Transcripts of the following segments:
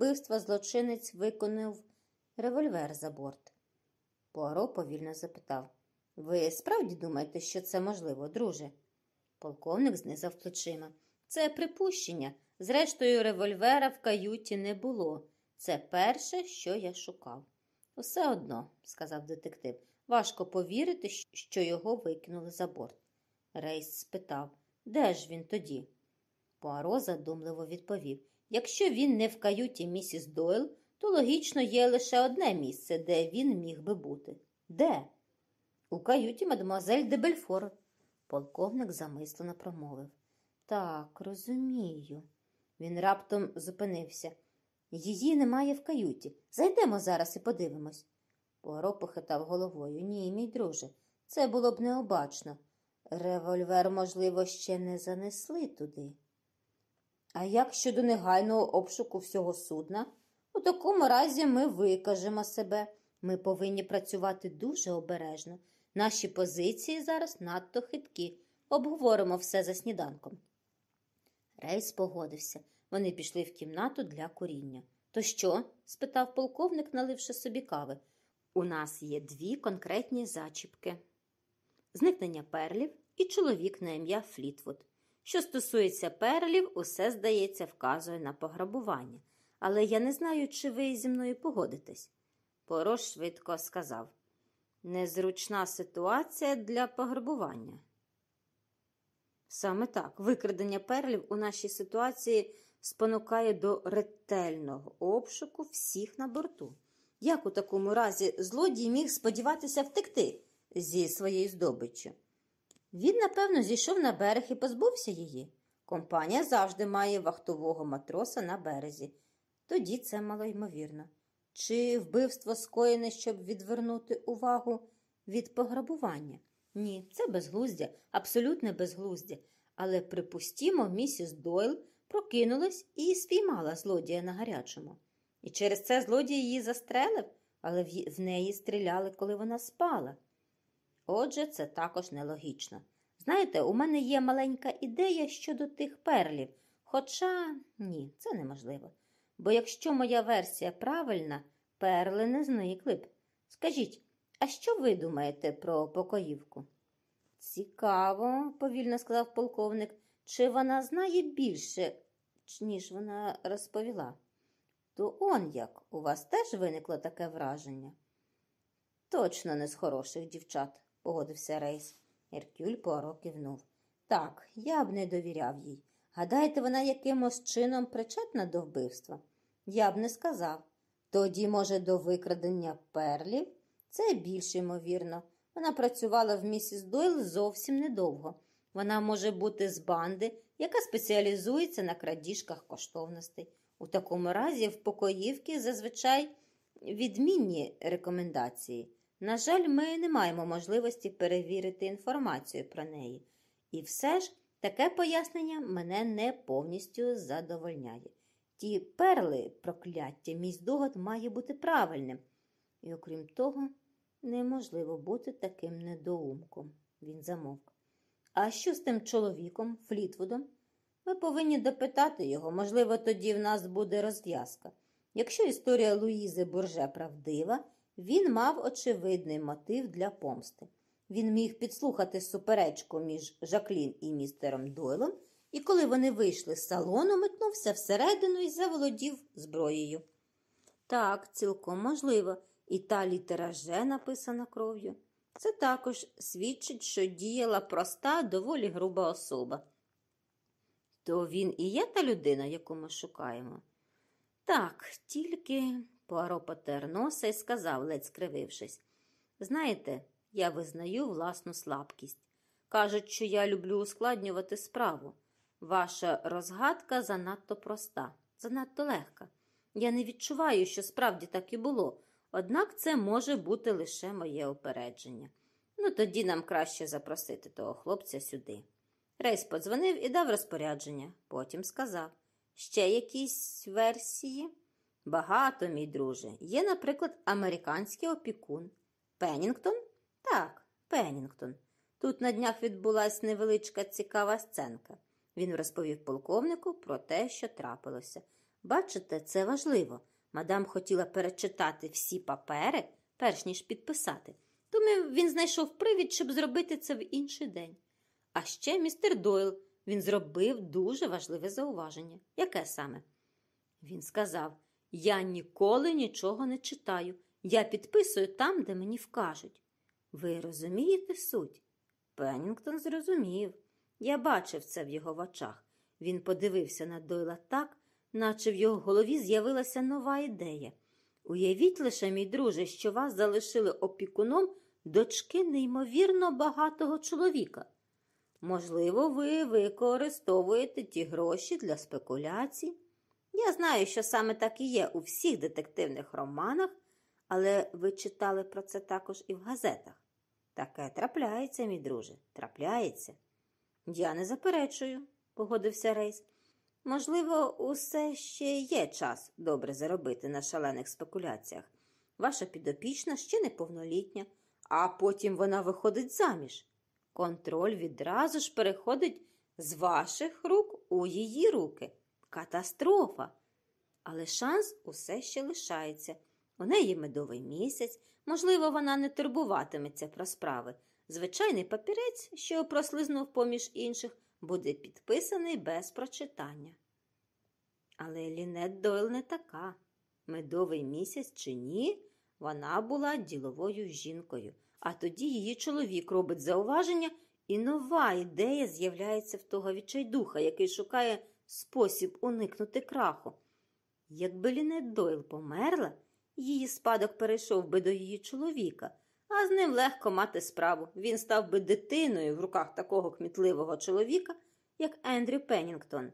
вбивства злочинець викинув револьвер за борт. Пуаро повільно запитав Ви справді думаєте, що це можливо, друже? Полковник знизав плечима. Це припущення. Зрештою, револьвера в каюті не було. Це перше, що я шукав. Усе одно, сказав детектив, важко повірити, що його викинули за борт. Рейс спитав, де ж він тоді? Пуаро задумливо відповів якщо він не в каюті місіс Дойл, то логічно є лише одне місце, де він міг би бути. Де? У каюті мадемуазель де Бельфор. Полковник замислено промовив. Так, розумію. Він раптом зупинився. Її немає в каюті. Зайдемо зараз і подивимось. Пуаро похитав головою. Ні, мій друже, це було б необачно. Револьвер, можливо, ще не занесли туди. А як щодо негайного обшуку всього судна? У такому разі ми викажемо себе. Ми повинні працювати дуже обережно. Наші позиції зараз надто хиткі. Обговоримо все за сніданком. Рейс погодився. Вони пішли в кімнату для куріння. То що? спитав полковник, наливши собі кави. У нас є дві конкретні зачіпки: зникнення перлів і чоловік на ім'я Флітвуд. Що стосується перлів, усе, здається, вказує на пограбування. Але я не знаю, чи ви зі мною погодитесь. Порош швидко сказав незручна ситуація для пограбування. Саме так, викрадення перлів у нашій ситуації спонукає до ретельного обшуку всіх на борту. Як у такому разі злодій міг сподіватися втекти зі своєю здобиччю? Він, напевно, зійшов на берег і позбувся її. Компанія завжди має вахтового матроса на березі. Тоді це малоймовірно. Чи вбивство скоєне, щоб відвернути увагу від пограбування? Ні, це безглуздя, абсолютне безглуздя. Але припустімо, місіс Дойл прокинулась і спіймала злодія на гарячому. І через це злодій її застрелив, але в неї стріляли, коли вона спала. Отже, це також нелогічно. Знаєте, у мене є маленька ідея щодо тих перлів, хоча ні, це неможливо. Бо якщо моя версія правильна, перли не зникли б. Скажіть, а що ви думаєте про покоївку? Цікаво, повільно сказав полковник, чи вона знає більше, ніж вона розповіла. То он як, у вас теж виникло таке враження? Точно не з хороших дівчат, погодився Рейс. Еркюль Пуаро кивнув. Так, я б не довіряв їй. Гадаєте, вона якимось чином причетна до вбивства? Я б не сказав. Тоді, може, до викрадення перлів? Це більш ймовірно. Вона працювала в місіс Дойл зовсім недовго. Вона може бути з банди, яка спеціалізується на крадіжках коштовностей. У такому разі в покоївки зазвичай відмінні рекомендації. На жаль, ми не маємо можливості перевірити інформацію про неї. І все ж таке пояснення мене не повністю задовольняє. Ті перли прокляття, мій здогад має бути правильним. І окрім того, неможливо бути таким недоумком. Він замовк. А що з тим чоловіком, Флітвудом? Ми повинні допитати його, можливо, тоді в нас буде розв'язка. Якщо історія Луїзи Бурже правдива, він мав очевидний мотив для помсти. Він міг підслухати суперечку між Жаклін і містером Дойлом, і коли вони вийшли з салону, метнувся всередину і заволодів зброєю. Так, цілком можливо, і та літера Ж написана кров'ю. Це також свідчить, що діяла проста, доволі груба особа. То він і є та людина, яку ми шукаємо? Так, тільки Пуаро потер носа і сказав, ледь скривившись. Знаєте, я визнаю власну слабкість. Кажуть, що я люблю ускладнювати справу. Ваша розгадка занадто проста, занадто легка. Я не відчуваю, що справді так і було, однак це може бути лише моє опередження. Ну тоді нам краще запросити того хлопця сюди. Рейс подзвонив і дав розпорядження, потім сказав ще якісь версії? Багато, мій друже. Є, наприклад, американський опікун. Пеннінгтон? Так, Пеннінгтон. Тут на днях відбулася невеличка цікава сценка. Він розповів полковнику про те, що трапилося. Бачите, це важливо. Мадам хотіла перечитати всі папери, перш ніж підписати. Тому він знайшов привід, щоб зробити це в інший день. А ще містер Дойл він зробив дуже важливе зауваження. Яке саме? Він сказав: Я ніколи нічого не читаю. Я підписую там, де мені вкажуть. Ви розумієте суть? Пеннінгтон зрозумів. Я бачив це в його очах. Він подивився на Дойла так, наче в його голові з'явилася нова ідея. Уявіть лише, мій друже, що вас залишили опікуном дочки неймовірно багатого чоловіка. Можливо, ви використовуєте ті гроші для спекуляцій. Я знаю, що саме так і є у всіх детективних романах, але ви читали про це також і в газетах. Таке трапляється, мій друже, трапляється. Я не заперечую, погодився Рейс. Можливо, усе ще є час добре заробити на шалених спекуляціях. Ваша підопічна ще неповнолітня, а потім вона виходить заміж. Контроль відразу ж переходить з ваших рук у її руки. Катастрофа. Але шанс усе ще лишається. У неї медовий місяць, можливо, вона не турбуватиметься про справи. Звичайний папірець, що прослизнув поміж інших, буде підписаний без прочитання. Але Лінет Дойл не така. Медовий місяць чи ні, вона була діловою жінкою, а тоді її чоловік робить зауваження, і нова ідея з'являється в того відчайдуха, який шукає спосіб уникнути краху. Якби Лінет Дойл померла, її спадок перейшов би до її чоловіка, а з ним легко мати справу. Він став би дитиною в руках такого кмітливого чоловіка, як Ендрю Пеннінгтон.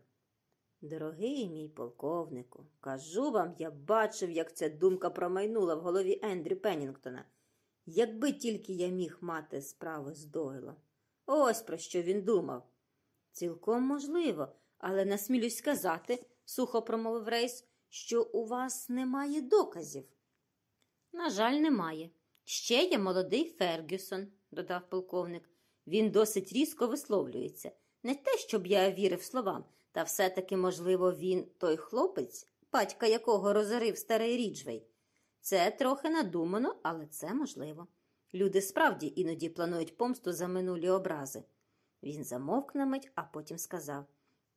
Дорогий мій полковнику, кажу вам, я бачив, як ця думка промайнула в голові Ендрю Пеннінгтона. Якби тільки я міг мати справу з Дойлом. Ось про що він думав. Цілком можливо, але насмілюсь сказати, сухо промовив Рейс, що у вас немає доказів. На жаль, немає. Ще є молодий Фергюсон, додав полковник. Він досить різко висловлюється. Не те, щоб я вірив словам, та все-таки, можливо, він той хлопець, батька якого розорив старий Ріджвей. Це трохи надумано, але це можливо. Люди справді іноді планують помсту за минулі образи. Він замовк на мить, а потім сказав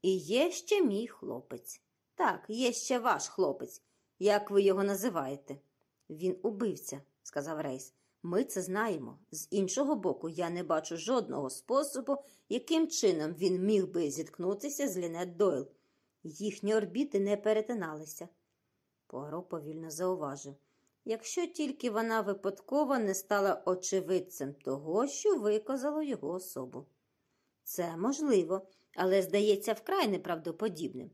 І є ще мій хлопець. Так, є ще ваш хлопець. Як ви його називаєте? Він убивця, сказав Рейс. Ми це знаємо. З іншого боку, я не бачу жодного способу, яким чином він міг би зіткнутися з Лінет Дойл. Їхні орбіти не перетиналися. Пуаро повільно зауважив. Якщо тільки вона випадково не стала очевидцем того, що виказало його особу. Це можливо, але здається вкрай неправдоподібним.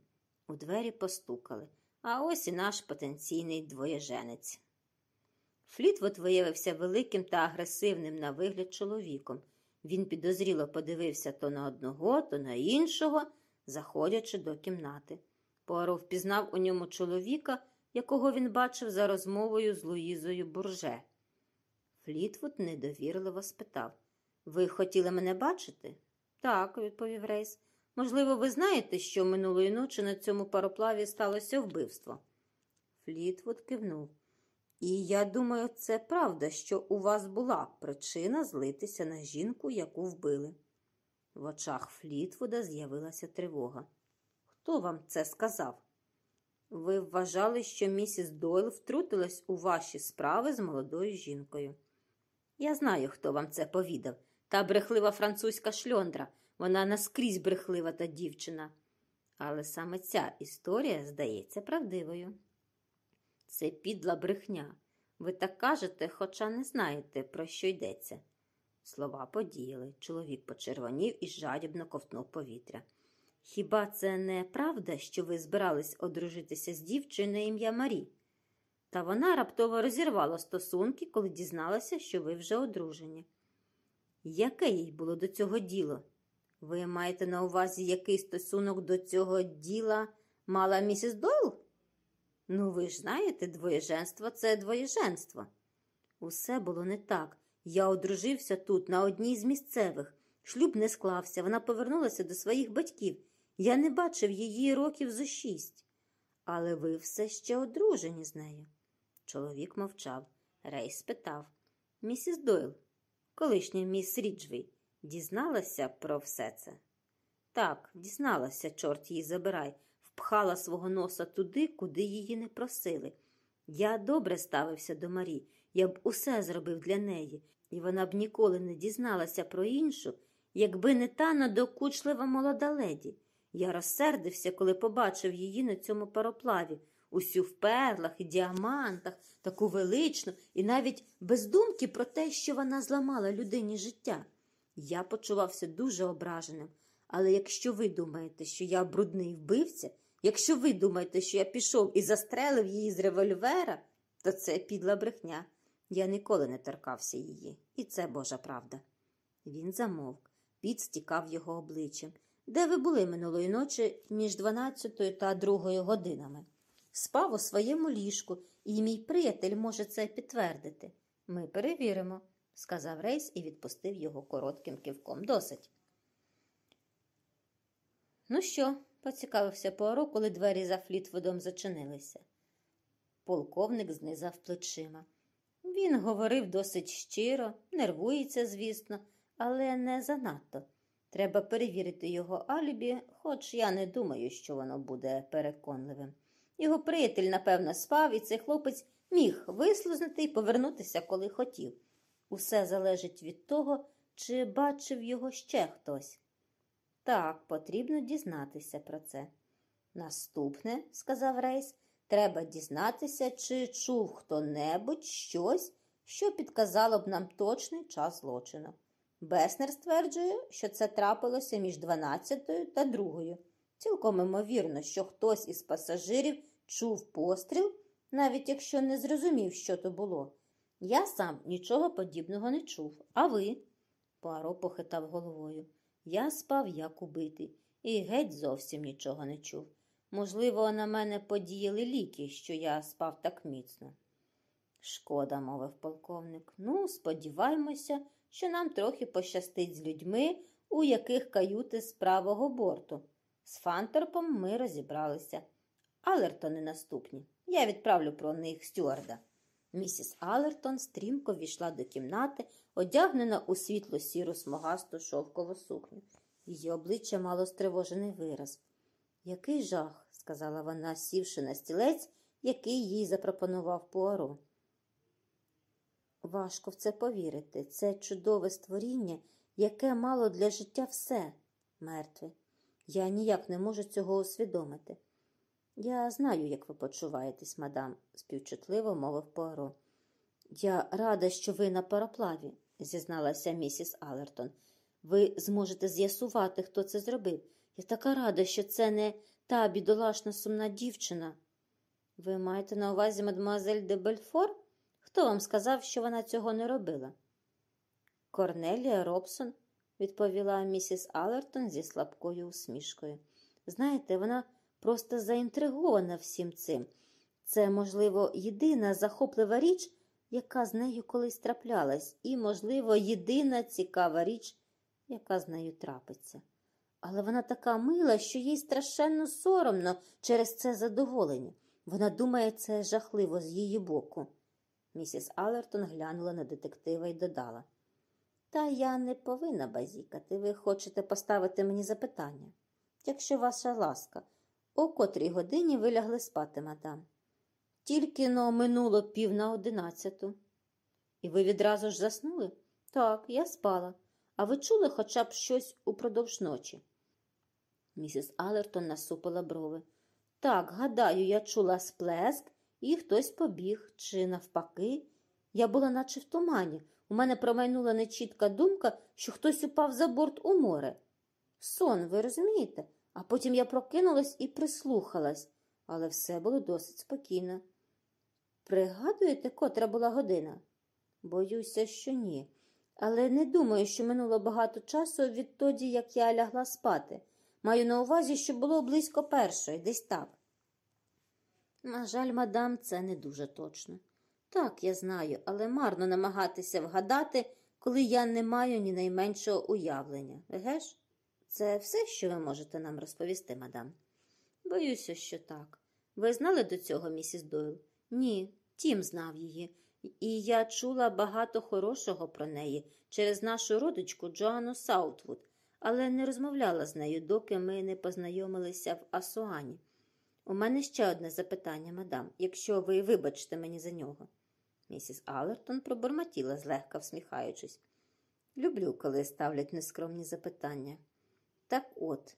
У двері постукали, а ось і наш потенційний двоєженець. Флітвот виявився великим та агресивним на вигляд чоловіком. Він підозріло подивився то на одного, то на іншого, заходячи до кімнати. Пуаро впізнав у ньому чоловіка, якого він бачив за розмовою з Луїзою Бурже. Флітвуд недовірливо спитав Ви хотіли мене бачити? Так, відповів Рейс. Можливо, ви знаєте, що минулої ночі на цьому пароплаві сталося вбивство? Флітвуд кивнув. І я думаю, це правда, що у вас була причина злитися на жінку, яку вбили. В очах Флітвуда з'явилася тривога. Хто вам це сказав? Ви вважали, що місіс Дойл втрутилась у ваші справи з молодою жінкою. Я знаю, хто вам це повідав. Та брехлива французька шльондра. Вона наскрізь брехлива та дівчина. Але саме ця історія здається правдивою. Це підла брехня. Ви так кажете, хоча не знаєте, про що йдеться. Слова подіяли. Чоловік почервонів і жадібно ковтнув повітря. Хіба це не правда, що ви збирались одружитися з дівчиною ім'я Марі? Та вона раптово розірвала стосунки, коли дізналася, що ви вже одружені. Яке їй було до цього діло? Ви маєте на увазі, який стосунок до цього діла мала місіс Дойл? Ну, ви ж знаєте, двоєженство це двоєженство. Усе було не так. Я одружився тут, на одній з місцевих. Шлюб не склався, вона повернулася до своїх батьків. Я не бачив її років зо шість. Але ви все ще одружені з нею. Чоловік мовчав. Рей спитав Місіс Дойл, колишня міс Ріджвей, дізналася про все це? Так, дізналася, чорт її забирай, впхала свого носа туди, куди її не просили. Я добре ставився до Марі, я б усе зробив для неї, і вона б ніколи не дізналася про іншу, якби не та надокучлива молода леді. Я розсердився, коли побачив її на цьому пароплаві, усю в перлах і діамантах, таку величну, і навіть без думки про те, що вона зламала людині життя. Я почувався дуже ображеним. Але якщо ви думаєте, що я брудний вбивця, якщо ви думаєте, що я пішов і застрелив її з револьвера, то це підла брехня. Я ніколи не торкався її, і це Божа правда. Він замовк, піт стікав його обличчям. Де ви були минулої ночі між 12 та 2 годинами? Спав у своєму ліжку, і мій приятель може це підтвердити. Ми перевіримо, сказав Рейс і відпустив його коротким кивком. Досить. Ну що? поцікавився Пуаро, коли двері за Флітвудом зачинилися. Полковник знизав плечима. Він говорив досить щиро, нервується, звісно, але не занадто. Треба перевірити його алібі, хоч я не думаю, що воно буде переконливим. Його приятель, напевно, спав, і цей хлопець міг вислузнути і повернутися, коли хотів. Усе залежить від того, чи бачив його ще хтось. Так, потрібно дізнатися про це. Наступне, сказав Рейс, треба дізнатися, чи чув хто-небудь щось, що підказало б нам точний час злочину. Беснер стверджує, що це трапилося між 12 та 2. Цілком імовірно, що хтось із пасажирів чув постріл, навіть якщо не зрозумів, що то було. Я сам нічого подібного не чув. А ви? Пуаро похитав головою. Я спав, як убитий, і геть зовсім нічого не чув. Можливо, на мене подіяли ліки, що я спав так міцно. Шкода, мовив полковник. Ну, сподіваємося, що нам трохи пощастить з людьми, у яких каюти з правого борту. З Фантерпом ми розібралися. Алертони наступні. Я відправлю про них стюарда. Місіс Алертон стрімко війшла до кімнати, одягнена у світло сіру смугасту шовкову сукню. Її обличчя мало стривожений вираз. Який жах, сказала вона, сівши на стілець, який їй запропонував Пуаро. Важко в це повірити. Це чудове створіння, яке мало для життя все мертве. Я ніяк не можу цього усвідомити. Я знаю, як ви почуваєтесь, мадам, співчутливо мовив Пуаро. Я рада, що ви на пароплаві, зізналася місіс Алертон. Ви зможете з'ясувати, хто це зробив. Я така рада, що це не та бідолашна сумна дівчина. Ви маєте на увазі мадемуазель де Бельфор? Хто вам сказав, що вона цього не робила? Корнелія Робсон, відповіла місіс Алертон зі слабкою усмішкою. Знаєте, вона просто заінтригована всім цим. Це, можливо, єдина захоплива річ, яка з нею колись траплялась, і, можливо, єдина цікава річ, яка з нею трапиться. Але вона така мила, що їй страшенно соромно через це задоволення. Вона думає, це жахливо з її боку. Місіс Алертон глянула на детектива і додала. Та я не повинна базікати. Ви хочете поставити мені запитання. Якщо ваша ласка, о котрій годині ви лягли спати, мадам? Тільки но минуло пів на одинадцяту. І ви відразу ж заснули? Так, я спала. А ви чули хоча б щось упродовж ночі? Місіс Алертон насупила брови. Так, гадаю, я чула сплеск, і хтось побіг, чи навпаки. Я була наче в тумані. У мене промайнула нечітка думка, що хтось упав за борт у море. Сон, ви розумієте? А потім я прокинулась і прислухалась, але все було досить спокійно. Пригадуєте, котра була година? Боюся, що ні. Але не думаю, що минуло багато часу відтоді, як я лягла спати. Маю на увазі, що було близько першої, десь так. На жаль, мадам, це не дуже точно. Так, я знаю, але марно намагатися вгадати, коли я не маю ні найменшого уявлення. Еге ж? Це все, що ви можете нам розповісти, мадам? Боюся, що так. Ви знали до цього, місіс Дойл? Ні, Тім знав її. І я чула багато хорошого про неї через нашу родичку Джоанну Саутвуд, але не розмовляла з нею, доки ми не познайомилися в Асуані. У мене ще одне запитання, мадам, якщо ви вибачите мені за нього. Місіс Аллертон пробормотіла, злегка всміхаючись. Люблю, коли ставлять нескромні запитання. Так от,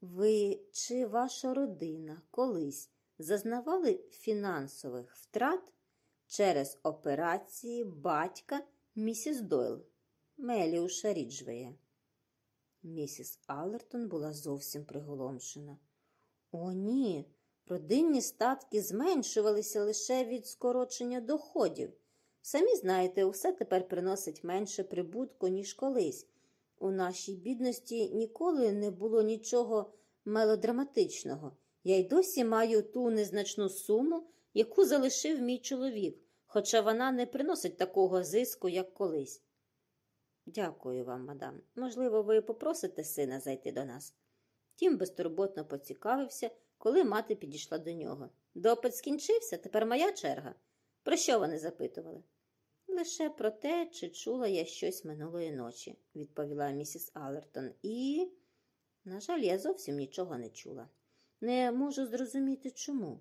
ви чи ваша родина колись зазнавали фінансових втрат через операції батька місіс Дойл, Меліуша Ріджвея? Місіс Аллертон була зовсім приголомшена. О, ні, родинні статки зменшувалися лише від скорочення доходів. Самі знаєте, усе тепер приносить менше прибутку, ніж колись. У нашій бідності ніколи не було нічого мелодраматичного. Я й досі маю ту незначну суму, яку залишив мій чоловік, хоча вона не приносить такого зиску, як колись. Дякую вам, мадам. Можливо, ви попросите сина зайти до нас. Тім безтурботно поцікавився, коли мати підійшла до нього. Допит скінчився, тепер моя черга. Про що вони запитували? Лише про те, чи чула я щось минулої ночі, відповіла місіс Аллертон, і, на жаль, я зовсім нічого не чула. Не можу зрозуміти, чому.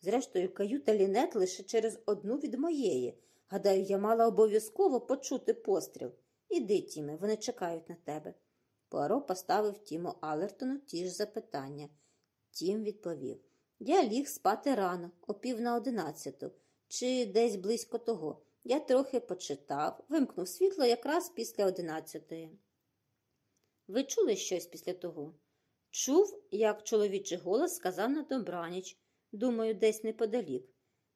Зрештою, каюта лінет лише через одну від моєї. Гадаю, я мала обов'язково почути постріл. Іди, Тіме, вони чекають на тебе. Пуаро поставив Тіму Алертону ті ж запитання. Тім відповів Я ліг спати рано, о пів на одинадцяту, чи десь близько того. Я трохи почитав, вимкнув світло якраз після одинадцятої. Ви чули щось після того? Чув, як чоловічий голос сказав на добраніч, думаю, десь неподалік.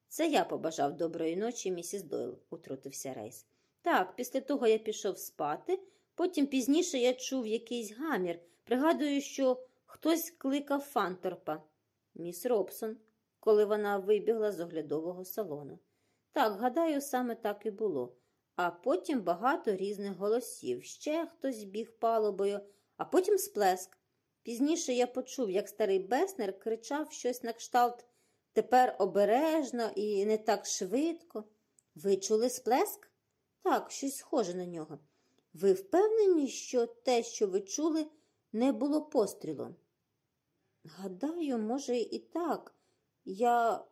Це я побажав доброї ночі, місіс Дойл, утрутився Рейс. Так, після того я пішов спати, потім пізніше я чув якийсь гамір. Пригадую, що хтось кликав Фанторпа, міс Робсон, коли вона вибігла з оглядового салону. Так, гадаю, саме так і було. А потім багато різних голосів. Ще хтось біг палубою, а потім сплеск. Пізніше я почув, як старий Беснер кричав щось на кшталт тепер обережно і не так швидко. Ви чули сплеск? Так, щось схоже на нього. Ви впевнені, що те, що ви чули, не було пострілом? Гадаю, може, і так. Я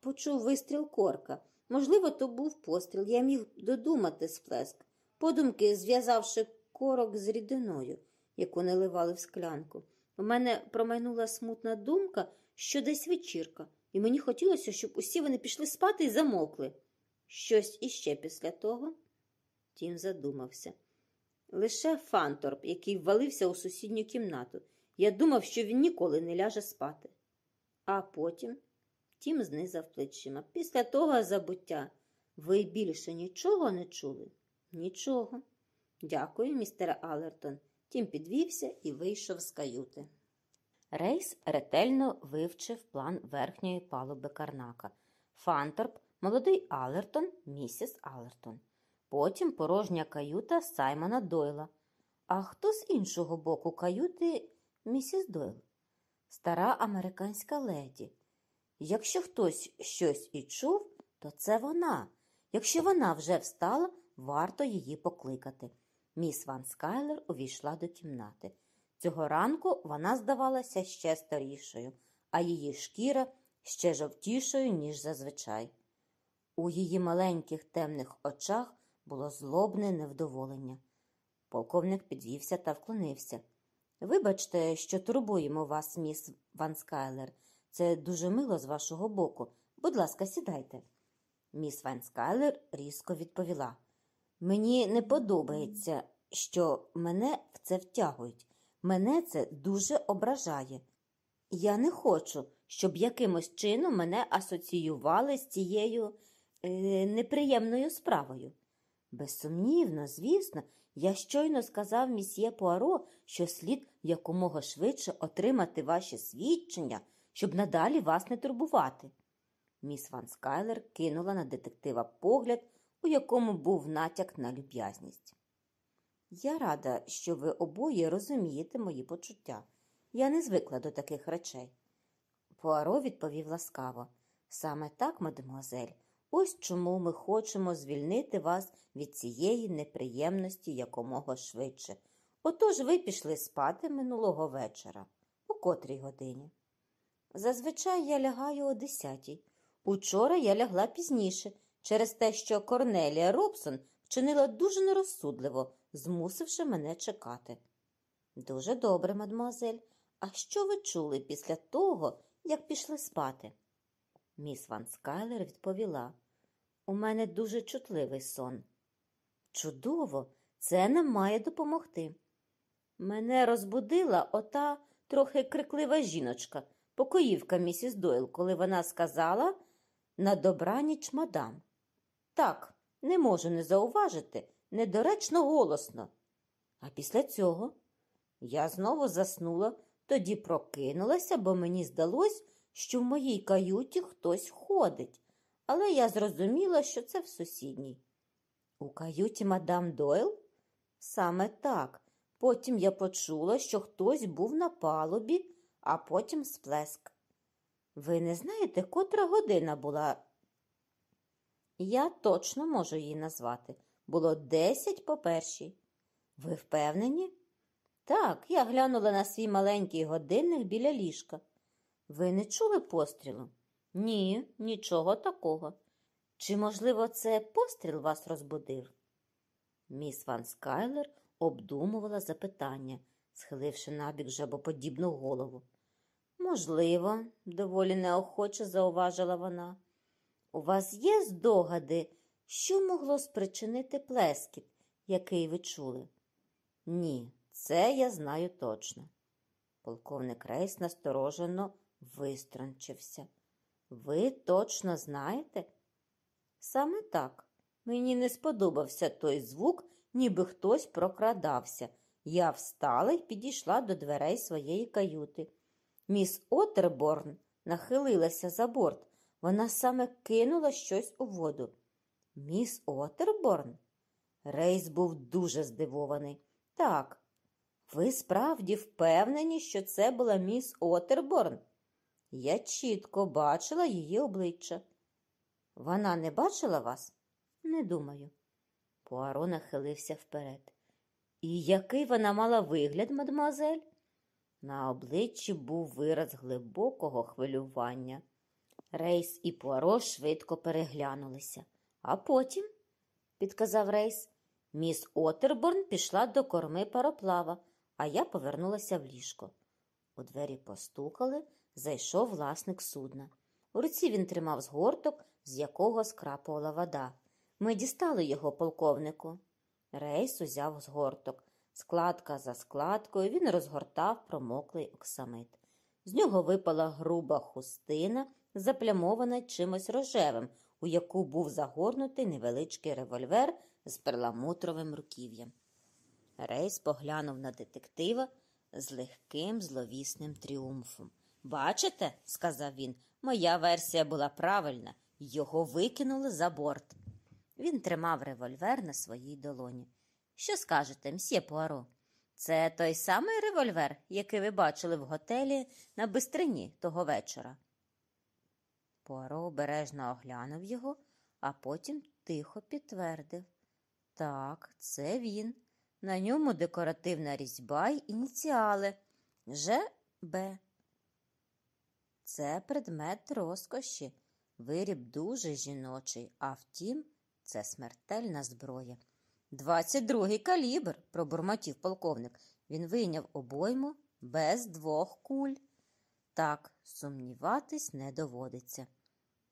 почув вистріл корка. Можливо, то був постріл. Я міг додумати сплеск, подумки зв'язавши корок з рідиною, яку наливали в склянку. У мене промайнула смутна думка, що десь вечірка, і мені хотілося, щоб усі вони пішли спати і замовкли. Щось іще після того. Тім задумався. Лише Фанторп, який ввалився у сусідню кімнату. Я думав, що він ніколи не ляже спати. А потім Тім знизав плечима. Після того забуття ви більше нічого не чули? Нічого. Дякую, містере Алертон. Тім підвівся і вийшов з каюти. Рейс ретельно вивчив план верхньої палуби Карнака. Фанторп, молодий Алертон, місіс Алертон. Потім порожня каюта Саймона Дойла. А хто з іншого боку каюти місіс Дойл? Стара американська леді. Якщо хтось щось і чув, то це вона. Якщо вона вже встала, варто її покликати. Міс Ван Скайлер увійшла до кімнати. Цього ранку вона здавалася ще старішою, а її шкіра ще жовтішою, ніж зазвичай. У її маленьких темних очах було злобне невдоволення. Полковник підвівся та вклонився. Вибачте, що турбуємо вас, міс Ван Скайлер. Це дуже мило з вашого боку. Будь ласка, сідайте. Міс Ван Скайлер різко відповіла. Мені не подобається, що мене в це втягують. Мене це дуже ображає. Я не хочу, щоб якимось чином мене асоціювали з цією е, неприємною справою. Безсумнівно, звісно, я щойно сказав місьє Пуаро, що слід якомога швидше отримати ваші свідчення, щоб надалі вас не турбувати. Міс Ван Скайлер кинула на детектива погляд, у якому був натяк на люб'язність. Я рада, що ви обоє розумієте мої почуття. Я не звикла до таких речей. Пуаро відповів ласкаво. Саме так, мадемуазель, ось чому ми хочемо звільнити вас від цієї неприємності якомога швидше. Отож ви пішли спати минулого вечора. У котрій годині? Зазвичай я лягаю о десятій. Учора я лягла пізніше, через те, що Корнелія Робсон вчинила дуже нерозсудливо, змусивши мене чекати. Дуже добре, мадемуазель. А що ви чули після того, як пішли спати? Міс Ван Скайлер відповіла. У мене дуже чутливий сон. Чудово, це нам має допомогти. Мене розбудила ота трохи криклива жіночка, покоївка місіс Дойл, коли вона сказала на добраніч мадам. Так, не можу не зауважити, недоречно голосно. А після цього я знову заснула, тоді прокинулася, бо мені здалось, що в моїй каюті хтось ходить, але я зрозуміла, що це в сусідній. У каюті мадам Дойл? Саме так. Потім я почула, що хтось був на палубі, а потім сплеск. Ви не знаєте, котра година була? Я точно можу її назвати. Було десять по першій. Ви впевнені? Так, я глянула на свій маленький годинник біля ліжка. Ви не чули пострілу? Ні, нічого такого. Чи, можливо, це постріл вас розбудив? Міс Ван Скайлер обдумувала запитання, схиливши набік жабоподібну голову. Можливо, доволі неохоче зауважила вона. У вас є здогади, що могло спричинити плескіт, який ви чули? Ні, це я знаю точно. Полковник Рейс насторожено вистрончився. Ви точно знаєте? Саме так. Мені не сподобався той звук, ніби хтось прокрадався. Я встала і підійшла до дверей своєї каюти. Міс Отерборн нахилилася за борт. Вона саме кинула щось у воду. Міс Отерборн? Рейс був дуже здивований. Так, ви справді впевнені, що це була міс Отерборн? Я чітко бачила її обличчя. Вона не бачила вас? Не думаю. Пуаро нахилився вперед. І який вона мала вигляд, мадемуазель? На обличчі був вираз глибокого хвилювання. Рейс і Пуаро швидко переглянулися. А потім, підказав Рейс, міс Отерборн пішла до корми пароплава, а я повернулася в ліжко. У двері постукали, зайшов власник судна. У руці він тримав згорток, з якого скрапувала вода. Ми дістали його полковнику. Рейс узяв згорток. Складка за складкою він розгортав промоклий оксамит. З нього випала груба хустина, заплямована чимось рожевим, у яку був загорнутий невеличкий револьвер з перламутровим руків'ям. Рейс поглянув на детектива з легким зловісним тріумфом. Бачите, сказав він, моя версія була правильна, його викинули за борт. Він тримав револьвер на своїй долоні. Що скажете, мсьє Пуаро? Це той самий револьвер, який ви бачили в готелі на бистрині того вечора. Пуаро обережно оглянув його, а потім тихо підтвердив. Так, це він. На ньому декоративна різьба й ініціали Ж. Б. Це предмет розкоші, виріб дуже жіночий, а втім, це смертельна зброя. Двадцять другий калібр, пробурмотів полковник. Він вийняв обойму без двох куль. Так, сумніватись не доводиться.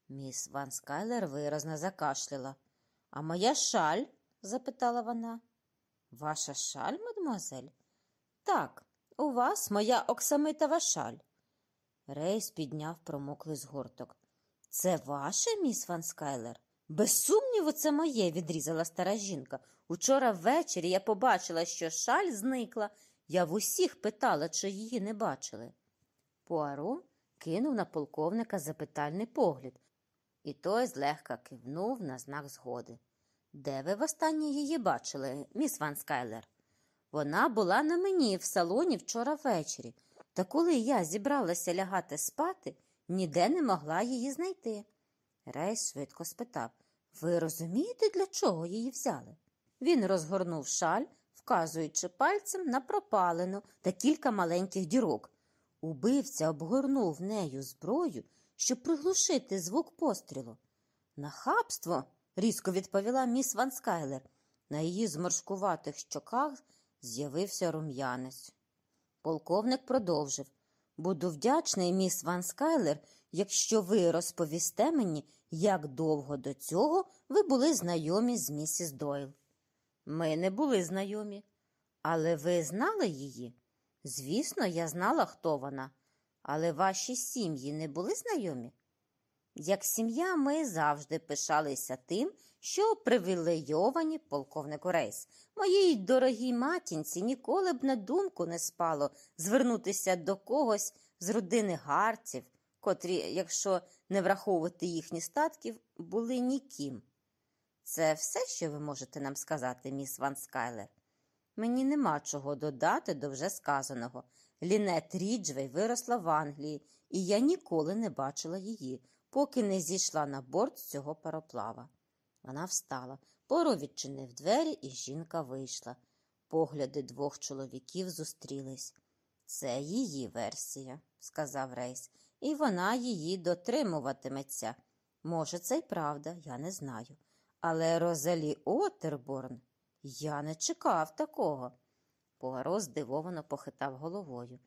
Міс Ван Скайлер виразно закашляла. А моя шаль? запитала вона. Ваша шаль, мадемуазель? Так, у вас моя оксамитова шаль. Рейс підняв промоклий згорток. Це ваше, міс Ван Скайлер? Без сумніву, це моє, відрізала стара жінка. Учора ввечері я побачила, що шаль зникла. Я в усіх питала, чи її не бачили. Пуаро кинув на полковника запитальний погляд, і той злегка кивнув на знак згоди. Де ви востаннє її бачили, міс Ван Скайлер? Вона була на мені в салоні вчора ввечері. Та коли я зібралася лягати спати, ніде не могла її знайти. Рейс швидко спитав Ви розумієте, для чого її взяли? Він розгорнув шаль, вказуючи пальцем на пропалену та кілька маленьких дірок. Убивця обгорнув нею зброю, щоб приглушити звук пострілу. Нахабство, різко відповіла міс Ван Скайлер. На її зморшкуватих щоках з'явився рум'янець. Полковник продовжив Буду вдячний, міс Ван Скайлер, якщо ви розповісте мені, як довго до цього ви були знайомі з місіс Дойл. Ми не були знайомі. Але ви знали її? Звісно, я знала, хто вона. Але ваші сім'ї не були знайомі? Як сім'я, ми завжди пишалися тим, що привілейовані полковнику Рейс. Моїй дорогій матінці ніколи б на думку не спало звернутися до когось з родини гарців, котрі, якщо не враховувати їхні статків, були ніким. Це все, що ви можете нам сказати, міс Ван Скайлер? Мені нема чого додати до вже сказаного. Лінет Ріджвей виросла в Англії, і я ніколи не бачила її, поки не зійшла на борт цього пароплава. Вона встала, Пуаро відчинив двері, і жінка вийшла. Погляди двох чоловіків зустрілись. Це її версія, сказав Рейс, і вона її дотримуватиметься. Може, це й правда, я не знаю. Але Розалі Отерборн я не чекав такого. Пуаро здивовано похитав головою.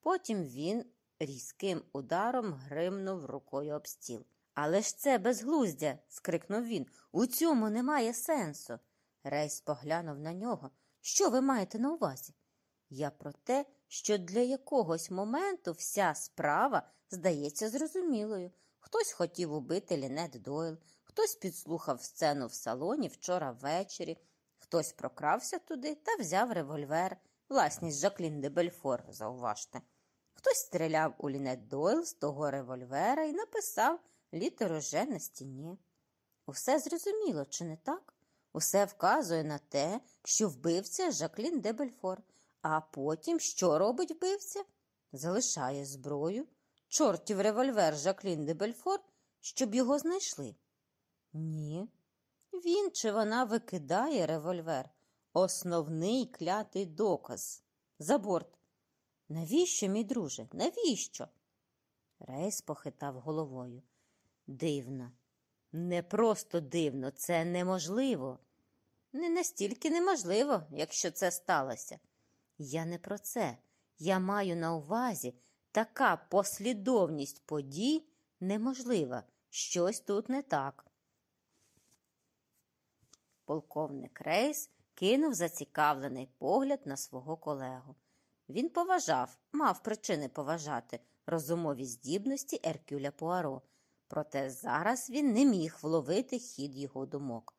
Потім він різким ударом гримнув рукою об стіл. Але ж це безглуздя. скрикнув він. У цьому немає сенсу. Рейс поглянув на нього. Що ви маєте на увазі? Я про те, що для якогось моменту вся справа здається зрозумілою. Хтось хотів убити Лінет Дойл, хтось підслухав сцену в салоні вчора ввечері, хтось прокрався туди та взяв револьвер, власність Жаклін де Бельфор, зауважте. Хтось стріляв у Лінет Дойл з того револьвера і написав літеру Ж на стіні. Усе зрозуміло, чи не так? Усе вказує на те, що вбивця Жаклін де Бельфор. А потім що робить вбивця? Залишає зброю, чортів револьвер Жаклін де Бельфор, щоб його знайшли. Ні. Він чи вона викидає револьвер. Основний клятий доказ. За борт. Навіщо, мій друже? Навіщо? Рейс похитав головою. Дивно. Не просто дивно, це неможливо. Не настільки неможливо, якщо це сталося. Я не про це. Я маю на увазі, така послідовність подій неможлива. Щось тут не так. Полковник Рейс кинув зацікавлений погляд на свого колегу. Він поважав, мав причини поважати розумові здібності Еркюля Пуаро, проте зараз він не міг вловити хід його думок.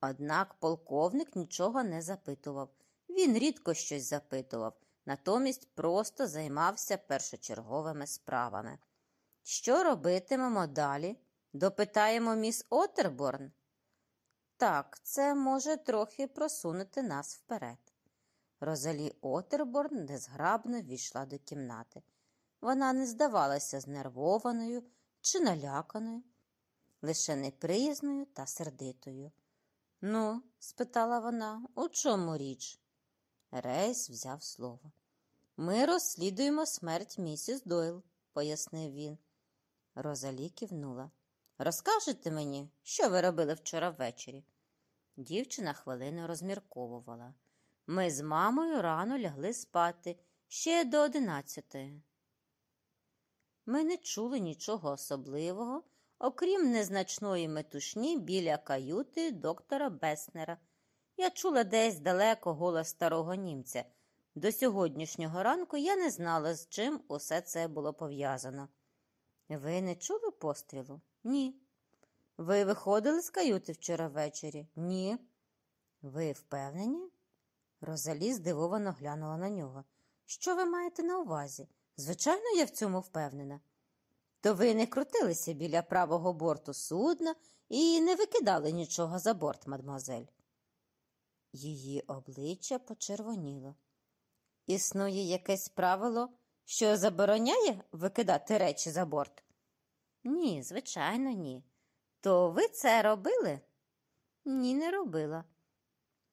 Однак полковник нічого не запитував. Він рідко щось запитував, натомість просто займався першочерговими справами. Що робитимемо далі? Допитаємо міс Отерборн? Так, це може трохи просунути нас вперед. Розалі Отерборн незграбно війшла до кімнати. Вона не здавалася знервованою чи наляканою, лише неприязною та сердитою. Ну, спитала вона, у чому річ? Рейс взяв слово. Ми розслідуємо смерть місіс Дойл, пояснив він. Розалі кивнула. Розкажете мені, що ви робили вчора ввечері? Дівчина хвилину розмірковувала. Ми з мамою рано лягли спати ще до одинадцятої. Ми не чули нічого особливого, окрім незначної метушні біля каюти доктора Беснера. Я чула десь далеко голос старого німця. До сьогоднішнього ранку я не знала, з чим усе це було пов'язано. Ви не чули пострілу? Ні. Ви виходили з каюти вчора ввечері? Ні. Ви впевнені? Розалі здивовано глянула на нього. Що ви маєте на увазі? Звичайно, я в цьому впевнена. То ви не крутилися біля правого борту судна і не викидали нічого за борт, мадмозель. Її обличчя почервоніло. Існує якесь правило, що забороняє викидати речі за борт? Ні, звичайно, ні. То ви це робили? Ні, не робила.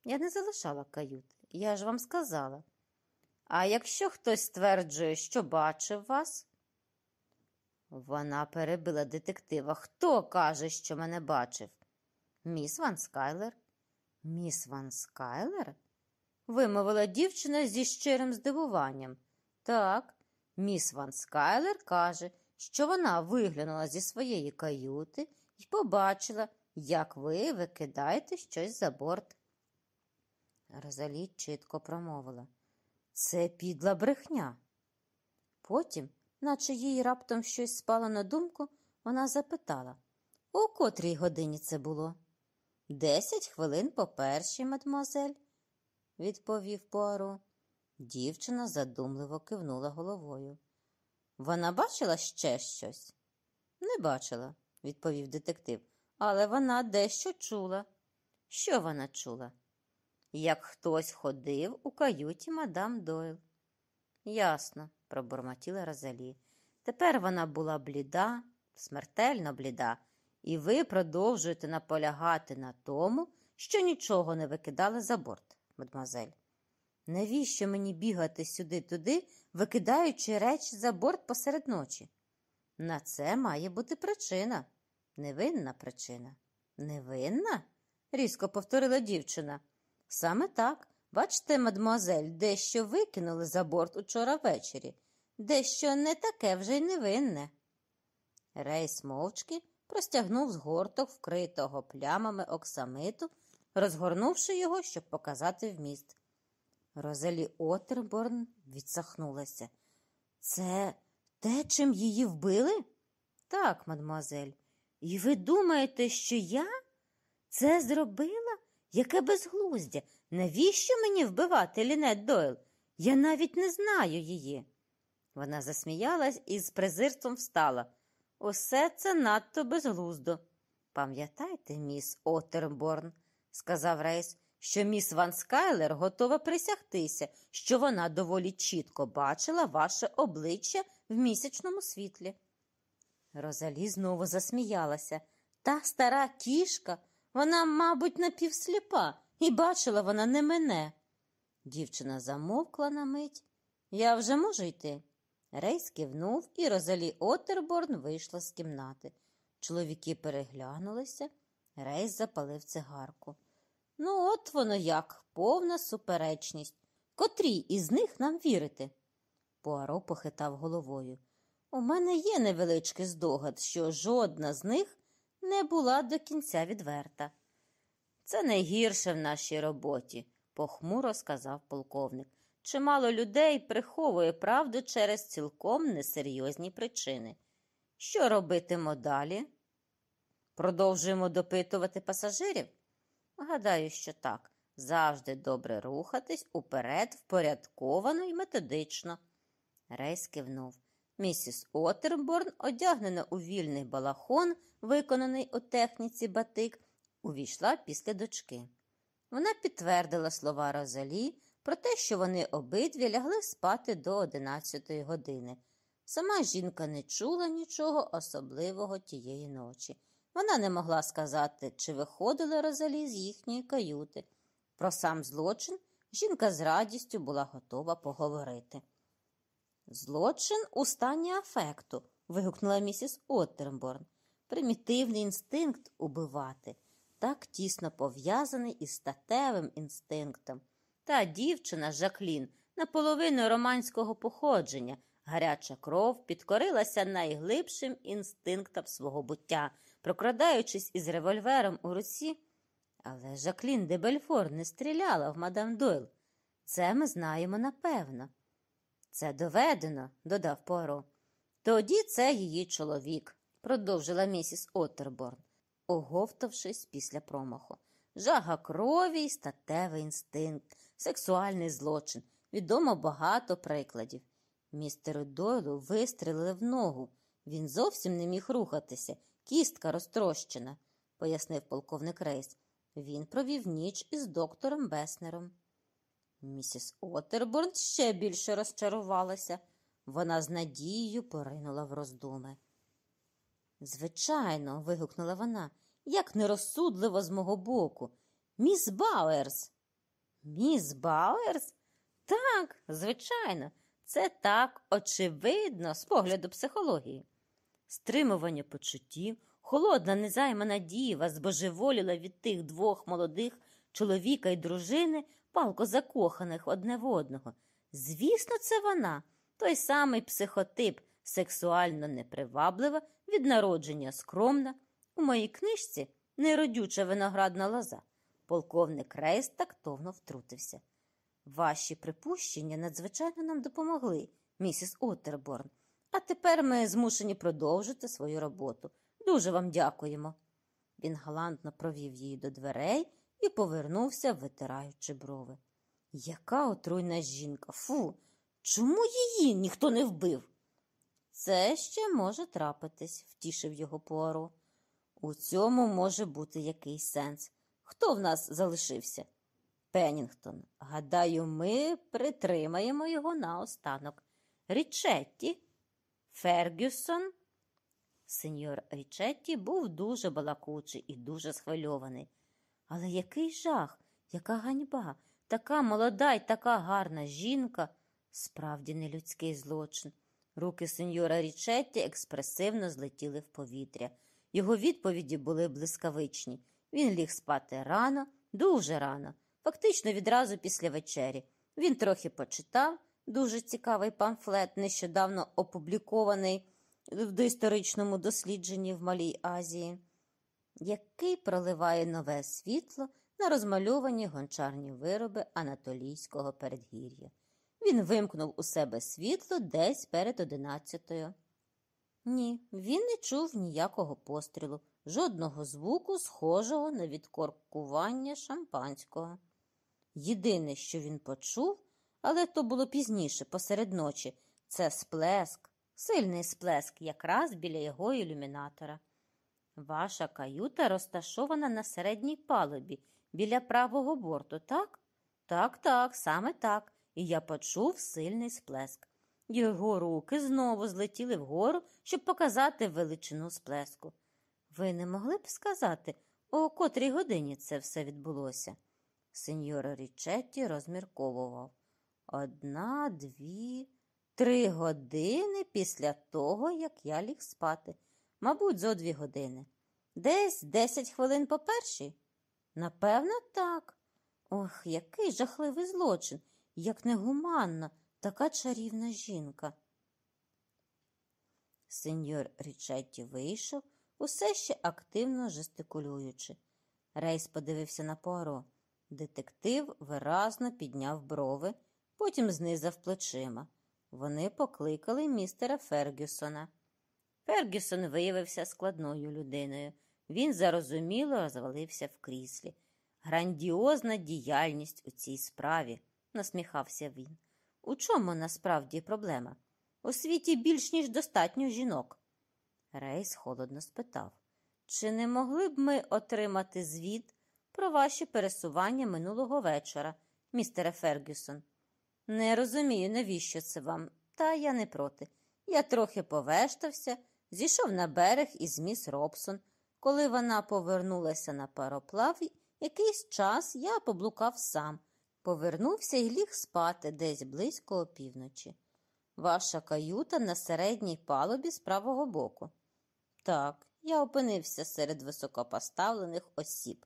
Я не залишала каюти, я ж вам сказала. А якщо хтось стверджує, що бачив вас? Вона перебила детектива. Хто каже, що мене бачив? Міс Ван Скайлер. Міс Ван Скайлер? вимовила дівчина зі щирим здивуванням. Так, міс Ван Скайлер каже, що вона виглянула зі своєї каюти і побачила, як ви викидаєте щось за борт. Розалі чітко промовила. Це підла брехня. Потім, наче їй раптом щось спало на думку, вона запитала, у котрій годині це було? Десять хвилин по першій, мадмуазель, відповів Пуаро. Дівчина задумливо кивнула головою. Вона бачила ще щось? Не бачила, відповів детектив, але вона дещо чула. Що вона чула? Як хтось ходив у каюті мадам Дойл. Ясно, пробормотіла Розалі. Тепер вона була бліда, смертельно бліда, і ви продовжуєте наполягати на тому, що нічого не викидали за борт, мадемуазель. Навіщо мені бігати сюди-туди, викидаючи речі за борт посеред ночі? На це має бути причина. Невинна причина. Невинна? різко повторила дівчина. Саме так. Бачите, мадмуазель, дещо викинули за борт учора ввечері, дещо не таке вже й невинне. Рейс мовчки простягнув згорток вкритого плямами оксамиту, розгорнувши його, щоб показати вміст. Розелі Отерборн відсахнулася. Це те, чим її вбили? Так, мадмуазель. І ви думаєте, що я це зробила? Яке безглуздя? Навіщо мені вбивати Лінет Дойл? Я навіть не знаю її. Вона засміялась і з презирством встала. Усе це надто безглуздо. Пам'ятайте, міс Отерборн, сказав Рейс, що міс Ван Скайлер готова присягтися, що вона доволі чітко бачила ваше обличчя в місячному світлі. Розалі знову засміялася. Та стара кішка, вона, мабуть, напівсліпа, і бачила вона не мене. Дівчина замовкла на мить. Я вже можу йти. Рейс кивнув, і Розалі Отерборн вийшла з кімнати. Чоловіки переглянулися, Рейс запалив цигарку. Ну, от воно як, повна суперечність. Котрій із них нам вірити? Пуаро похитав головою. У мене є невеличкий здогад, що жодна з них не була до кінця відверта. Це найгірше в нашій роботі, похмуро сказав полковник. Чимало людей приховує правду через цілком несерйозні причини. Що робитимо далі? Продовжуємо допитувати пасажирів? Гадаю, що так. Завжди добре рухатись уперед впорядковано і методично. Рейс кивнув. Місіс Отерборн, одягнена у вільний балахон, виконаний у техніці батик, увійшла після дочки. Вона підтвердила слова Розалі про те, що вони обидві лягли спати до одинадцятої години. Сама жінка не чула нічого особливого тієї ночі. Вона не могла сказати, чи виходила Розалі з їхньої каюти. Про сам злочин жінка з радістю була готова поговорити. Злочин у стані афекту. вигукнула місіс Оттерборн. Примітивний інстинкт убивати, так тісно пов'язаний із статевим інстинктом. Та дівчина Жаклін наполовину романського походження, гаряча кров підкорилася найглибшим інстинктам свого буття, прокрадаючись із револьвером у руці. Але Жаклін де Бельфор не стріляла в мадам Дойл. Це ми знаємо напевно. Це доведено, додав Поро. Тоді це її чоловік, продовжила місіс Оттерборн, оговтавшись після промаху. Жага крові й статевий інстинкт, сексуальний злочин. Відомо багато прикладів. Містеру Дойлу вистрелили в ногу. Він зовсім не міг рухатися, кістка розтрощена, пояснив полковник Рейс. Він провів ніч із доктором Беснером. Місіс Отерборн ще більше розчарувалася. Вона з надією поринула в роздуми. Звичайно, вигукнула вона, як нерозсудливо з мого боку. Міс Бауерс. Міс Бауерс? Так, звичайно, це так очевидно з погляду психології. Стримування почуттів, холодна незаймана діва збожеволіла від тих двох молодих чоловіка і дружини, палко закоханих одне в одного. Звісно, це вона, той самий психотип, сексуально неприваблива, від народження скромна. У моїй книжці неродюча виноградна лоза. Полковник Рейс тактовно втрутився. Ваші припущення надзвичайно нам допомогли, місіс Оттерборн. А тепер ми змушені продовжити свою роботу. Дуже вам дякуємо. Він галантно провів її до дверей і повернувся, витираючи брови. Яка отруйна жінка. Фу, чому її ніхто не вбив? Це ще може трапитись, втішив його Пуаро. У цьому може бути якийсь сенс. Хто в нас залишився? Пеннінгтон. Гадаю, ми притримаємо його наостанок. Річетті, Фергюсон. Сеньор Річетті був дуже балакучий і дуже схвильований. Але який жах, яка ганьба, така молода й така гарна жінка, справді нелюдський злочин. Руки сеньора Річетті експресивно злетіли в повітря. Його відповіді були блискавичні. Він ліг спати рано, дуже рано, фактично відразу після вечері. Він трохи почитав дуже цікавий памфлет, нещодавно опублікований в доісторичному дослідженні в Малій Азії, який проливає нове світло на розмальовані гончарні вироби Анатолійського передгір'я. Він вимкнув у себе світло десь перед одинадцятою. Ні, він не чув ніякого пострілу, жодного звуку, схожого на відкоркування шампанського. Єдине, що він почув, але то було пізніше, посеред ночі, це сплеск, сильний сплеск, якраз біля його ілюмінатора. Ваша каюта розташована на середній палубі, біля правого борту, так? Так, так, саме так. І я почув сильний сплеск. Його руки знову злетіли вгору, щоб показати величину сплеску. Ви не могли б сказати, о котрій годині це все відбулося? Сеньор Річетті розмірковував. Одна, дві, три години після того, як я ліг спати. Мабуть, зо дві години. Десь десять хвилин по першій? Напевно, так. Ох, який жахливий злочин, як негуманна, така чарівна жінка. Сеньор Річетті вийшов, усе ще активно жестикулюючи. Рейс подивився на Пуаро. Детектив виразно підняв брови, потім знизав плечима. Вони покликали містера Фергюсона. Фергюсон виявився складною людиною. Він зарозуміло розвалився в кріслі. Грандіозна діяльність у цій справі, насміхався він. У чому насправді проблема? У світі більш ніж достатньо жінок. Рейс холодно спитав, чи не могли б ми отримати звіт про ваші пересування минулого вечора, містере Фергюсон? Не розумію, навіщо це вам, та я не проти. Я трохи повештався, зійшов на берег із міс Робсон. Коли вона повернулася на пароплав, якийсь час я поблукав сам, повернувся і ліг спати десь близько опівночі. Ваша каюта на середній палубі з правого боку. Так, я опинився серед високопоставлених осіб.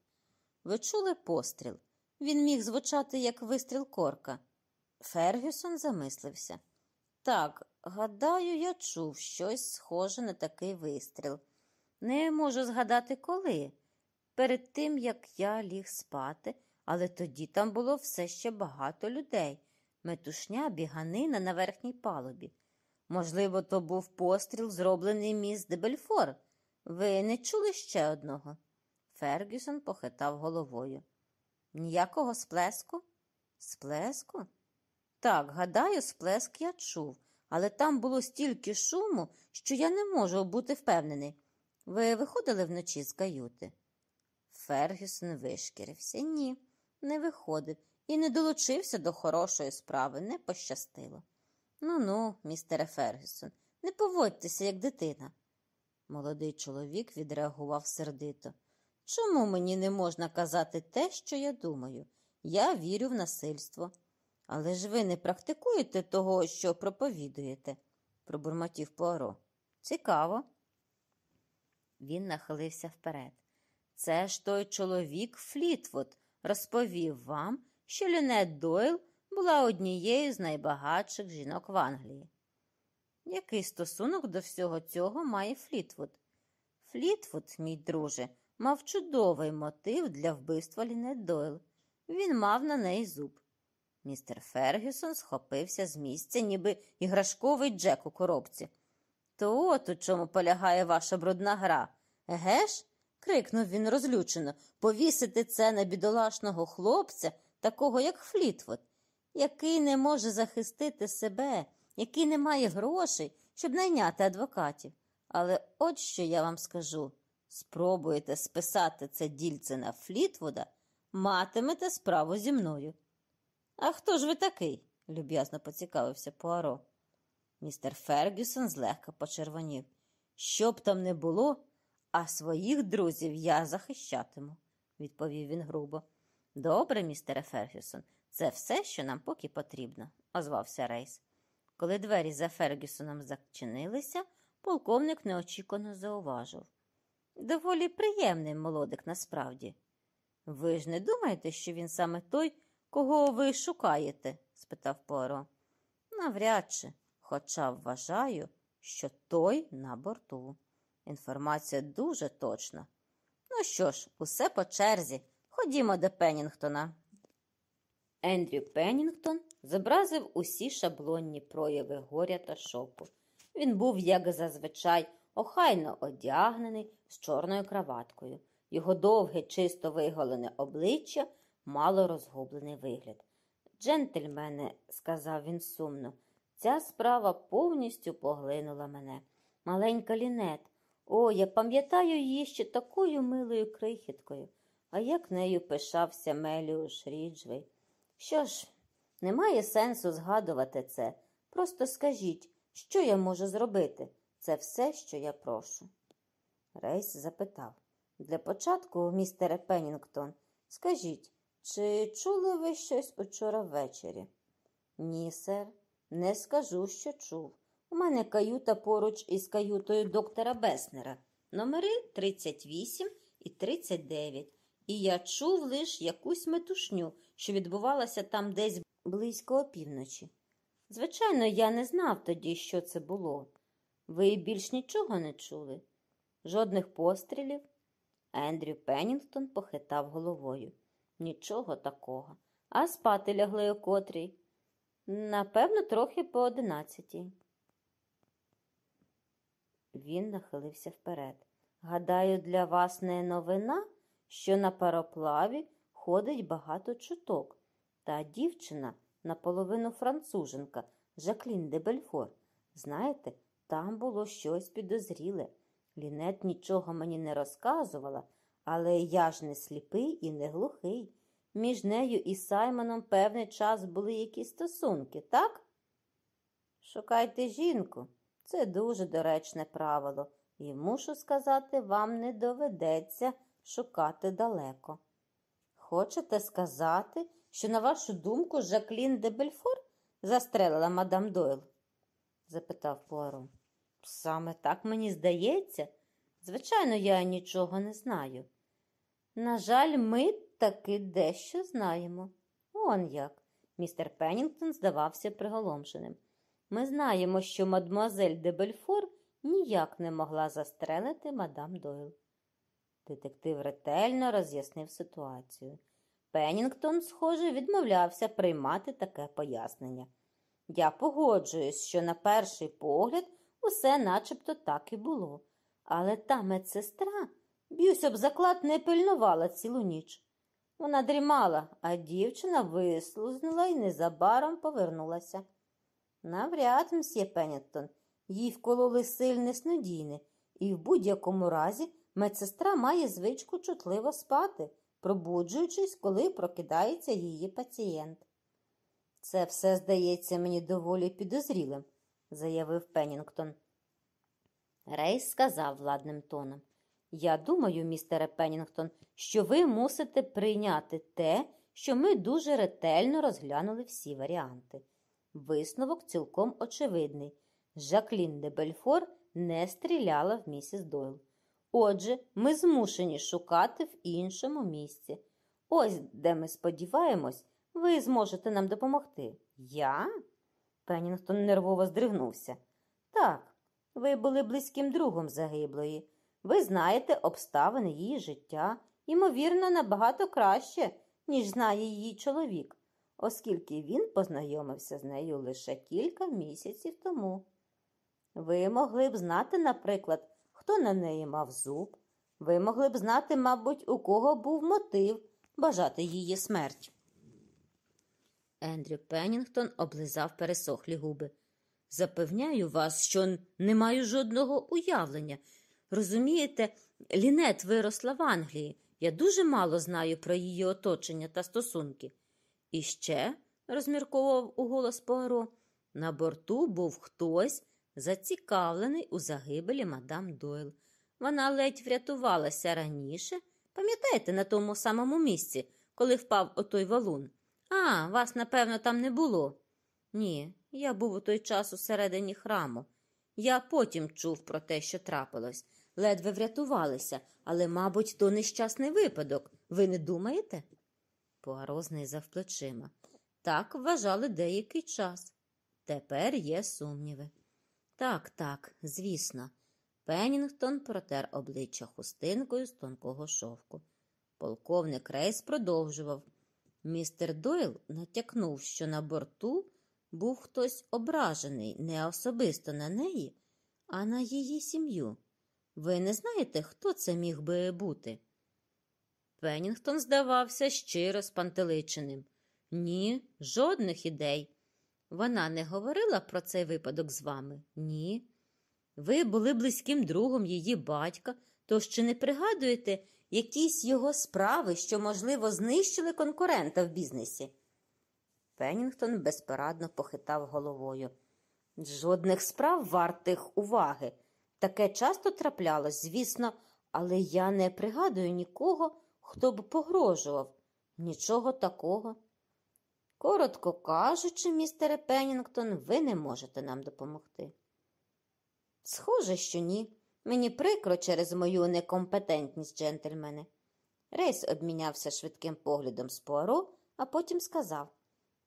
Ви чули постріл? Він міг звучати як вистріл корка. Фергюсон замислився. Так, гадаю, я чув щось схоже на такий вистріл. Не можу згадати коли. Перед тим, як я ліг спати, але тоді там було все ще багато людей, метушня, біганина на верхній палубі. Можливо, то був постріл, зроблений міс Дебельфор. Ви не чули ще одного? Фергюсон похитав головою. Ніякого сплеску? Сплеску? Так, гадаю, сплеск я чув, але там було стільки шуму, що я не можу бути впевнений. Ви виходили вночі з каюти? Фергюсон вишкірився. Ні, не виходив і не долучився до хорошої справи, не пощастило. Ну ну, містере Фергюсон, не поводьтеся, як дитина. Молодий чоловік відреагував сердито. Чому мені не можна казати те, що я думаю? Я вірю в насильство. Але ж ви не практикуєте того, що проповідуєте, пробурмотів Пуаро. Цікаво. Він нахилився вперед. Це ж той чоловік Флітвуд розповів вам, що Люнет Дойл була однією з найбагатших жінок в Англії. Який стосунок до всього цього має Флітвуд? Флітвуд, мій друже, мав чудовий мотив для вбивства Лінет Дойл. Він мав на неї зуб. Містер Фергюсон схопився з місця, ніби іграшковий Джек у коробці. То от у чому полягає ваша брудна гра. Еге ж? крикнув він розлючено. Повісити це на бідолашного хлопця, такого як Флітвуд, який не може захистити себе, який не має грошей, щоб найняти адвокатів. Але от що я вам скажу спробуєте списати це дільце на Флітвуда, матимете справу зі мною. А хто ж ви такий? люб'язно поцікавився Пуаро. Містер Фергюсон злегка почервонів. Що б там не було, а своїх друзів я захищатиму, відповів він грубо. Добре, містере Фергюсон, це все, що нам поки потрібно, озвався Рейс. Коли двері за Фергюсоном зачинилися, полковник неочікувано зауважив. Доволі приємний молодик насправді. Ви ж не думаєте, що він саме той, кого ви шукаєте? спитав Поро. Навряд чи, хоча вважаю, що той на борту. Інформація дуже точна. Ну що ж, усе по черзі. Ходімо до Пеннінгтона. Ендрю Пеннінгтон зобразив усі шаблонні прояви горя та шоку. Він був, як зазвичай, охайно одягнений з чорною краваткою. Його довге, чисто виголене обличчя мало розгублений вигляд. Джентльмени, сказав він сумно, ця справа повністю поглинула мене. Маленька Лінет. О, я пам'ятаю її ще такою милою крихіткою, а як нею пишався Меліуш Ріджвей. Що ж, немає сенсу згадувати це. Просто скажіть, що я можу зробити? Це все, що я прошу. Рейс запитав. Для початку, містере Пеннінгтон, скажіть, чи чули ви щось учора ввечері? Ні, сер, не скажу, що чув. У мене каюта поруч із каютою доктора Беснера, номери 38 і 39, і я чув лише якусь метушню, що відбувалася там десь близько опівночі. Звичайно, я не знав тоді, що це було. Ви більш нічого не чули? Жодних пострілів? Ендрю Пеннінгтон похитав головою. Нічого такого. А спати лягли о котрій? Напевно, трохи по одинадцятій. Він нахилився вперед. Гадаю, для вас не новина, що на пароплаві ходить багато чуток. Та дівчина наполовину француженка Жаклін де Бельфор. Знаєте, там було щось підозріле. Лінет нічого мені не розказувала, але я ж не сліпий і не глухий. Між нею і Саймоном певний час були якісь стосунки, так? Шукайте жінку. Це дуже доречне правило, і мушу сказати, вам не доведеться шукати далеко. Хочете сказати, що, на вашу думку, Жаклін де Бельфор застрелила мадам Дойл? запитав Пуаро. Саме так мені здається. Звичайно, я нічого не знаю. На жаль, ми таки дещо знаємо. Он як. Містер Пеннінгтон здавався приголомшеним. Ми знаємо, що мадмуазель де Бельфор ніяк не могла застрелити мадам Дойл. Детектив ретельно роз'яснив ситуацію. Пеннінгтон, схоже, відмовлявся приймати таке пояснення. Я погоджуюсь, що на перший погляд усе начебто так і було. Але та медсестра, б'юсь об заклад, не пильнувала цілу ніч. Вона дрімала, а дівчина вислузнула і незабаром повернулася. Навряд, мсьє Пеннінгтон, їй вкололи сильне снодійне, і в будь-якому разі медсестра має звичку чутливо спати, пробуджуючись, коли прокидається її пацієнт. Це все здається мені доволі підозрілим, заявив Пеннінгтон. Рейс сказав владним тоном. Я думаю, містере Пеннінгтон, що ви мусите прийняти те, що ми дуже ретельно розглянули всі варіанти. Висновок цілком очевидний. Жаклін де Бельфор не стріляла в місіс Дойл. Отже, ми змушені шукати в іншому місці. Ось де ми сподіваємось, ви зможете нам допомогти. Я? Пеннінгтон нервово здригнувся. Так, ви були близьким другом загиблої. Ви знаєте обставини її життя, ймовірно, набагато краще, ніж знає її чоловік, оскільки він познайомився з нею лише кілька місяців тому. Ви могли б знати, наприклад, хто на неї мав зуб. Ви могли б знати, мабуть, у кого був мотив бажати її смерть. Ендрю Пеннінгтон облизав пересохлі губи. Запевняю вас, що не маю жодного уявлення. Розумієте, Лінет виросла в Англії. Я дуже мало знаю про її оточення та стосунки. І ще, розмірковував уголос Пуаро, на борту був хтось, зацікавлений у загибелі мадам Дойл. Вона ледь врятувалася раніше. Пам'ятаєте, на тому самому місці, коли впав отой валун? А, вас, напевно, там не було. Ні, я був у той час усередині храму. Я потім чув про те, що трапилось. Ледве врятувалися, але, мабуть, то нещасний випадок. Ви не думаєте? Пуаро знизав плечима. Так вважали деякий час. Тепер є сумніви. Так, так, звісно. Пеннінгтон протер обличчя хустинкою з тонкого шовку. Полковник Рейс продовжував. Містер Дойл натякнув, що на борту був хтось ображений не особисто на неї, а на її сім'ю. Ви не знаєте, хто це міг би бути? Пеннінгтон здавався щиро спантеличеним. Ні, жодних ідей. Вона не говорила про цей випадок з вами? Ні. Ви були близьким другом її батька, тож чи не пригадуєте якісь його справи, що, можливо, знищили конкурента в бізнесі? Пеннінгтон безпорадно похитав головою. Жодних справ вартих уваги. Таке часто траплялось, звісно, але я не пригадую нікого, хто б погрожував. Нічого такого. Коротко кажучи, містере Пеннінгтон, ви не можете нам допомогти. Схоже, що ні. Мені прикро через мою некомпетентність, джентльмени. Рейс обмінявся швидким поглядом з Пуаро, а потім сказав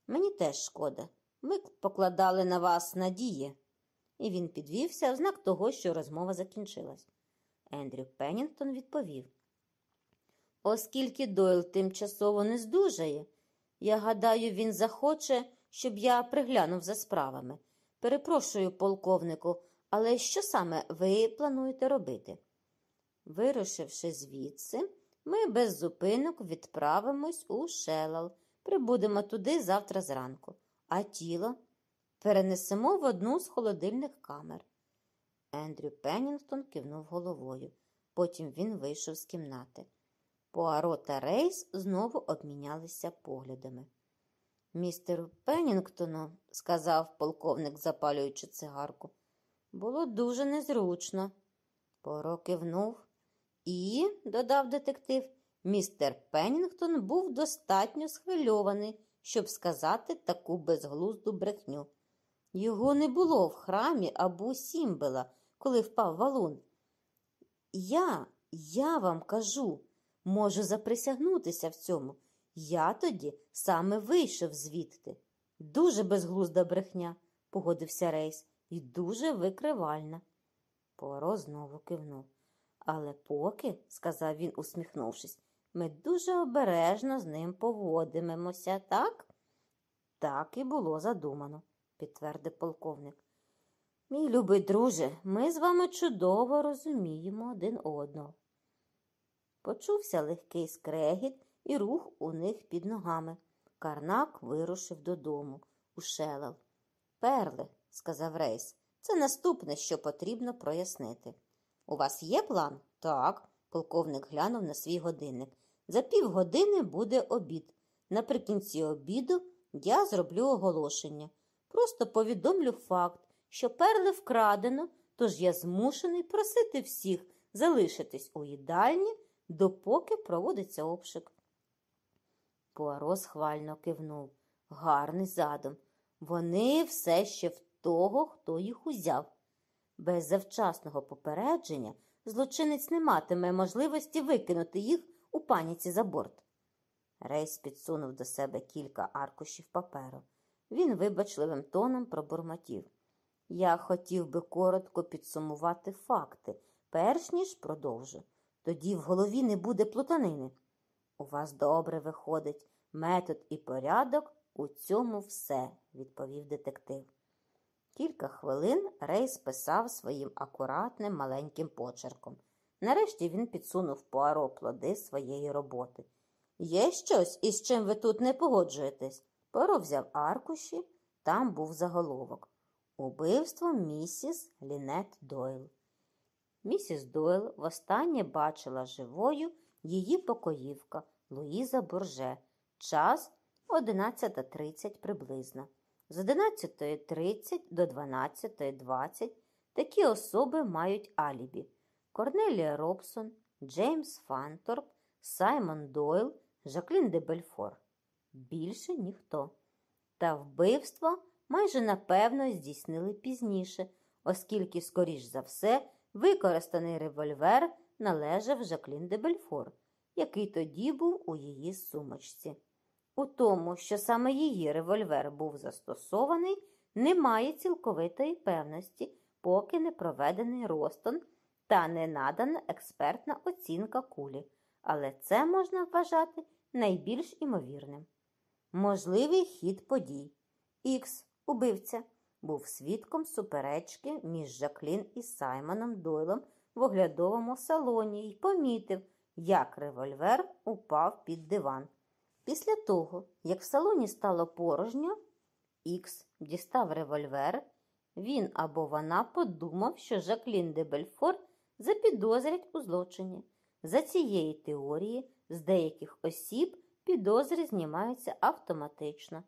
Мені теж шкода. Ми покладали на вас надії. І він підвівся в знак того, що розмова закінчилась. Ендрю Пеннінгтон відповів. Оскільки Дойл тимчасово не здужає, я гадаю, він захоче, щоб я приглянув за справами. Перепрошую, полковнику, але що саме ви плануєте робити? Вирушивши звідси, ми без зупинок відправимось у Шелал, прибудемо туди завтра зранку, а тіло перенесемо в одну з холодильних камер. Ендрю Пеннінгтон кивнув головою. Потім він вийшов з кімнати. Пуаро та Рейс знову обмінялися поглядами. Містеру Пеннінгтону, сказав полковник, запалюючи цигарку, було дуже незручно. Пуаро кивнув. І, додав детектив, містер Пеннінгтон був достатньо схвильований, щоб сказати таку безглузду брехню. Його не було в храмі або Сімбела, коли впав валун. Я, я вам кажу, можу заприсягнутися в цьому. Я тоді саме вийшов звідти. Дуже безглузда брехня, погодився Рейс, і дуже викривальна. Поро знову кивнув. Але поки, сказав він, усміхнувшись, ми дуже обережно з ним поводимемося, так? Так і було задумано, підтвердив полковник. Мій любий друже, ми з вами чудово розуміємо один одного. Почувся легкий скрегіт і рух у них під ногами. Карнак вирушив додому, у шелал. Перли, сказав Рейс, це наступне, що потрібно прояснити. У вас є план? Так, полковник глянув на свій годинник. За півгодини буде обід. Наприкінці обіду я зроблю оголошення. Просто повідомлю факт, що перли вкрадено, тож я змушений просити всіх залишитись у їдальні, допоки проводиться обшук. Пуаро схвально кивнув. Гарний задум. Вони все ще в того, хто їх узяв. Без завчасного попередження злочинець не матиме можливості викинути їх у паніці за борт. Рейс підсунув до себе кілька аркушів паперу. Він вибачливим тоном пробурмотів. Я хотів би коротко підсумувати факти, перш ніж продовжу. Тоді в голові не буде плутанини. У вас добре виходить метод і порядок, у цьому все, відповів детектив. Кілька хвилин Рейс писав своїм акуратним маленьким почерком. Нарешті він підсунув Пуаро плоди своєї роботи. Є щось, із чим ви тут не погоджуєтесь? Пуаро взяв аркуші, там був заголовок. Убивство місіс Лінет Дойл. Місіс Дойл востаннє бачила живою її покоївка Луїза Бурже. Час 11.30 приблизно. З 11.30 до 12.20 такі особи мають алібі. Корнелія Робсон, Джеймс Фанторп, Саймон Дойл, Жаклін де Бельфор. Більше ніхто. Та вбивство майже напевно здійснили пізніше, оскільки, скоріш за все, використаний револьвер належав Жаклін де Бельфор, який тоді був у її сумочці. У тому, що саме її револьвер був застосований, немає цілковитої певності, поки не проведений розтон та не надана експертна оцінка кулі, але це можна вважати найбільш імовірним. Можливий хід подій. Ікс, убивця, був свідком суперечки між Жаклін і Саймоном Дойлом в оглядовому салоні і помітив, як револьвер упав під диван. Після того, як в салоні стало порожньо, Ікс дістав револьвер, він або вона подумав, що Жаклін де Бельфор запідозрять у злочині. За цієї теорії з деяких осіб підозри знімаються автоматично.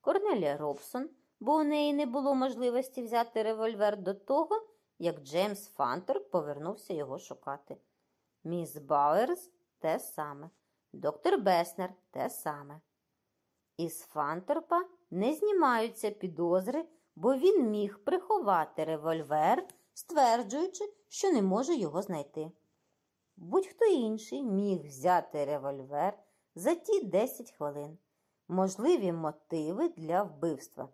Корнелія Робсон, бо у неї не було можливості взяти револьвер до того, як Джеймс Фанторп повернувся його шукати. Міс Бауерс те саме. Доктор Беснер те саме. Із Фанторпа не знімаються підозри, бо він міг приховати револьвер, стверджуючи, що не може його знайти. Будь-хто інший міг взяти револьвер за ті 10 хвилин. Можливі мотиви для вбивства.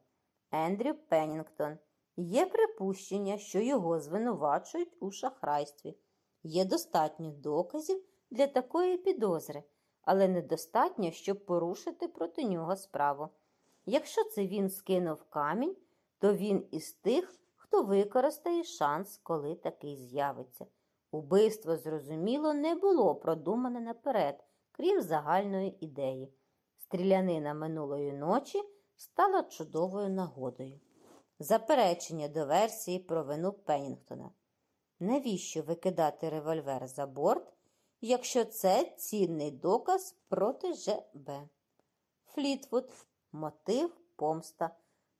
Ендрю Пеннінгтон. Є припущення, що його звинувачують у шахрайстві. Є достатньо доказів для такої підозри але недостатньо, щоб порушити проти нього справу. Якщо це він скинув камінь, то він із тих, хто використає шанс, коли такий з'явиться. Убивство, зрозуміло, не було продумане наперед, крім загальної ідеї. Стрілянина минулої ночі стала чудовою нагодою. Заперечення до версії про вину Пеннінгтона. Навіщо викидати револьвер за борт, якщо це цінний доказ проти ЖБ. Флітвуд мотив помста.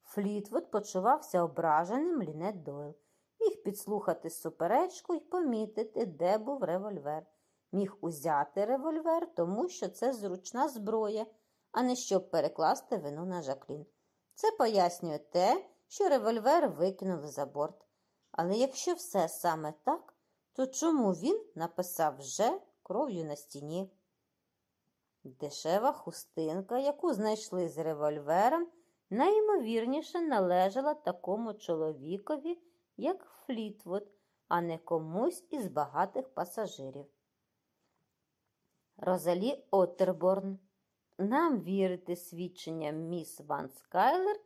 Флітвуд почувався ображеним Лінет Дойл. Міг підслухати суперечку і помітити, де був револьвер. Міг узяти револьвер, тому що це зручна зброя, а не щоб перекласти вину на Жаклін. Це пояснює те, що револьвер викинули за борт. Але якщо все саме так, то чому він написав Ж кров'ю на стіні. Дешева хустинка, яку знайшли з револьвером, найімовірніше належала такому чоловікові, як Флітвуд, а не комусь із багатих пасажирів. Розалі Оттерборн. Нам вірити свідченням міс Ван Скайлер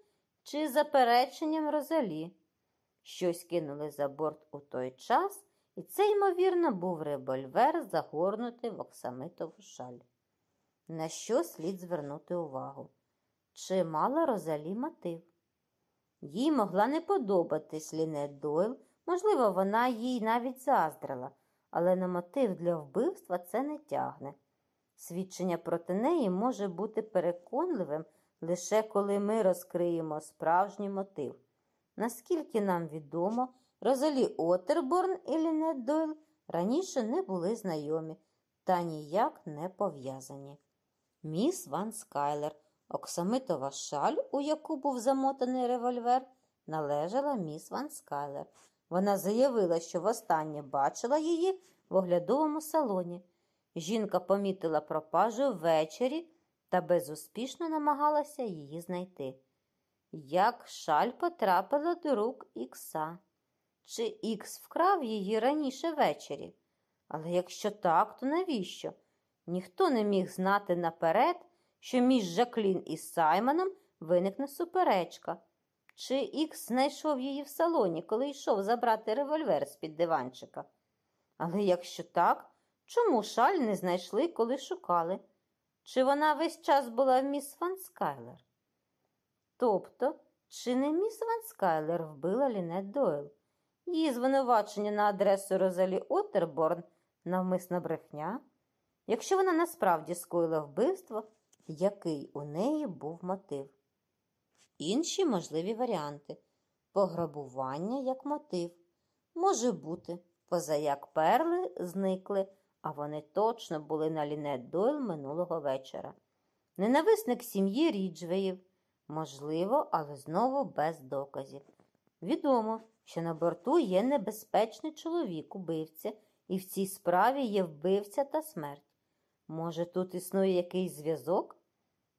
чи запереченням Розалі. Щось кинули за борт у той час, і це, ймовірно, був револьвер, загорнутий в оксамитову шаль. На що слід звернути увагу? Чи мала Розалі мотив? Їй могла не подобатись Лінет Дойл, можливо, вона їй навіть заздрила, але на мотив для вбивства це не тягне. Свідчення проти неї може бути переконливим лише коли ми розкриємо справжній мотив. Наскільки нам відомо, Розалі Отерборн і Лінет Дойл раніше не були знайомі та ніяк не пов'язані. Міс Ван Скайлер, оксамитова шаль, у яку був замотаний револьвер, належала міс Ван Скайлер. Вона заявила, що востаннє бачила її в оглядовому салоні. Жінка помітила пропажу ввечері та безуспішно намагалася її знайти. Як шаль потрапила до рук Ікса? Чи Ікс вкрав її раніше ввечері? Але якщо так, то навіщо? Ніхто не міг знати наперед, що між Жаклін і Саймоном виникне суперечка. Чи Ікс знайшов її в салоні, коли йшов забрати револьвер з-під диванчика? Але якщо так, чому шаль не знайшли, коли шукали? Чи вона весь час була в міс Ван Скайлер? Тобто, чи не міс Ван Скайлер вбила Лінет Дойл? Її звинувачення на адресу Розалі Отерборн навмисна брехня? Якщо вона насправді скоїла вбивство, який у неї був мотив? Інші можливі варіанти. Пограбування як мотив. Може бути, позаяк перли зникли, а вони точно були на Лінет Дойл минулого вечора. Ненависник сім'ї Ріджвеїв. Можливо, але знову без доказів. Відомо, що на борту є небезпечний чоловік, убивця, і в цій справі є вбивця та смерть. Може, тут існує якийсь зв'язок?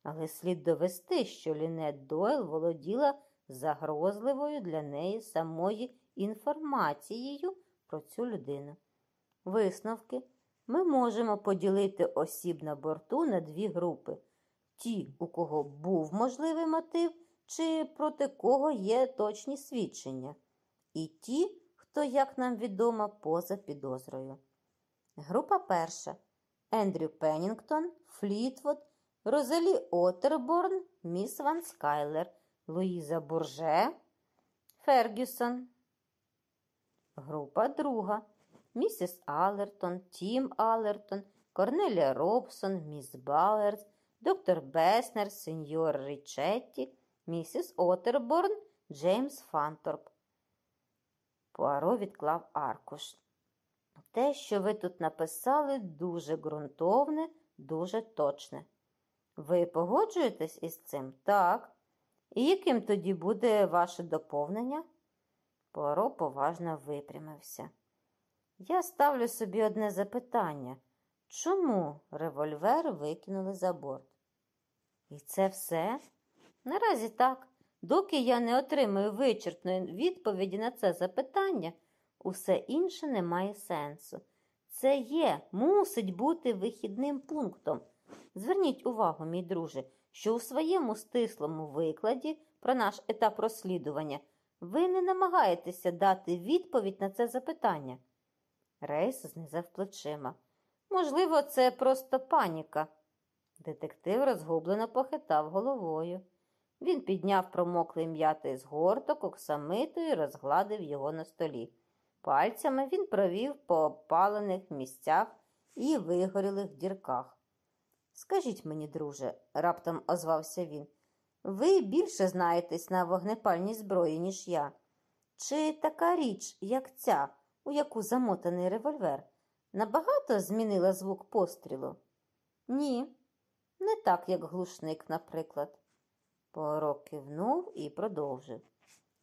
Але слід довести, що Лінет Дойл володіла загрозливою для неї самої інформацією про цю людину. Висновки ми можемо поділити осіб на борту на дві групи: ті, у кого був можливий мотив, чи проти кого є точні свідчення, і ті, хто, як нам відомо, поза підозрою. Група перша. Ендрю Пеннінгтон, Флітвуд, Розалі Отерборн, Міс Ван Скайлер, Луїза Бурже, Фергюсон. Група друга. Місіс Алертон, Тім Алертон, Корнелія Робсон, міс Бауерс, доктор Беснер, сеньор Річетті, місіс Отерборн, Джеймс Фанторп. Пуаро відклав аркуш. Те, що ви тут написали, дуже ґрунтовне, дуже точне. Ви погоджуєтесь із цим? Так. І яким тоді буде ваше доповнення? Пуаро поважно випрямився. Я ставлю собі одне запитання. Чому револьвер викинули за борт? І це все? Наразі так. Доки я не отримую вичерпної відповіді на це запитання, усе інше не має сенсу. Це є, мусить бути вихідним пунктом. Зверніть увагу, мій друже, що у своєму стислому викладі про наш етап розслідування ви не намагаєтеся дати відповідь на це запитання. Рейс знизав плечима. Можливо, це просто паніка. Детектив розгублено похитав головою. Він підняв промоклий м'ятий згорток оксамиту і розгладив його на столі. Пальцями він провів по опалених місцях і вигорілих дірках. Скажіть мені, друже, раптом озвався він, ви більше знаєтесь на вогнепальній зброї, ніж я. Чи така річ, як ця, у яку замотаний револьвер, набагато змінила звук пострілу? Ні, не так, як глушник, наприклад. Порок кивнув і продовжив.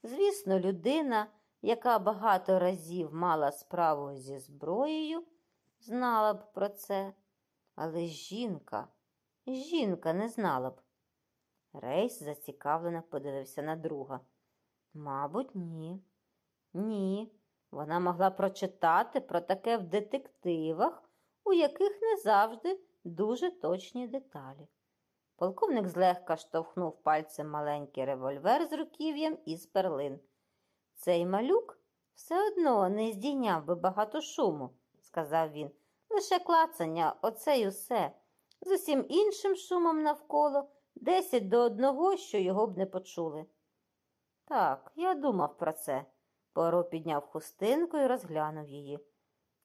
Звісно, людина, яка багато разів мала справу зі зброєю, знала б про це. Але жінка, жінка не знала б. Рейс зацікавлено подивився на друга. Мабуть, ні. Ні. Вона могла прочитати про таке в детективах, у яких не завжди дуже точні деталі. Полковник злегка штовхнув пальцем маленький револьвер з руків'ям із перлин. Цей малюк все одно не здійняв би багато шуму, сказав він. Лише клацання, оце й усе. З усім іншим шумом навколо десять до одного, що його б не почули. Так, я думав про це. Поро підняв хустинку і розглянув її.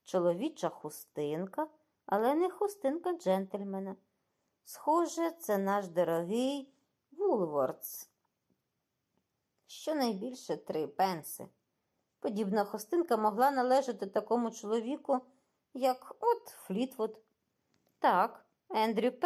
Чоловіча хустинка, але не хустинка джентльмена. Схоже, це наш дорогий Вулвордс. Щонайбільше три пенси. Подібна хостинка могла належати такому чоловіку, як от Флітвуд. Так, Ендрю Пенні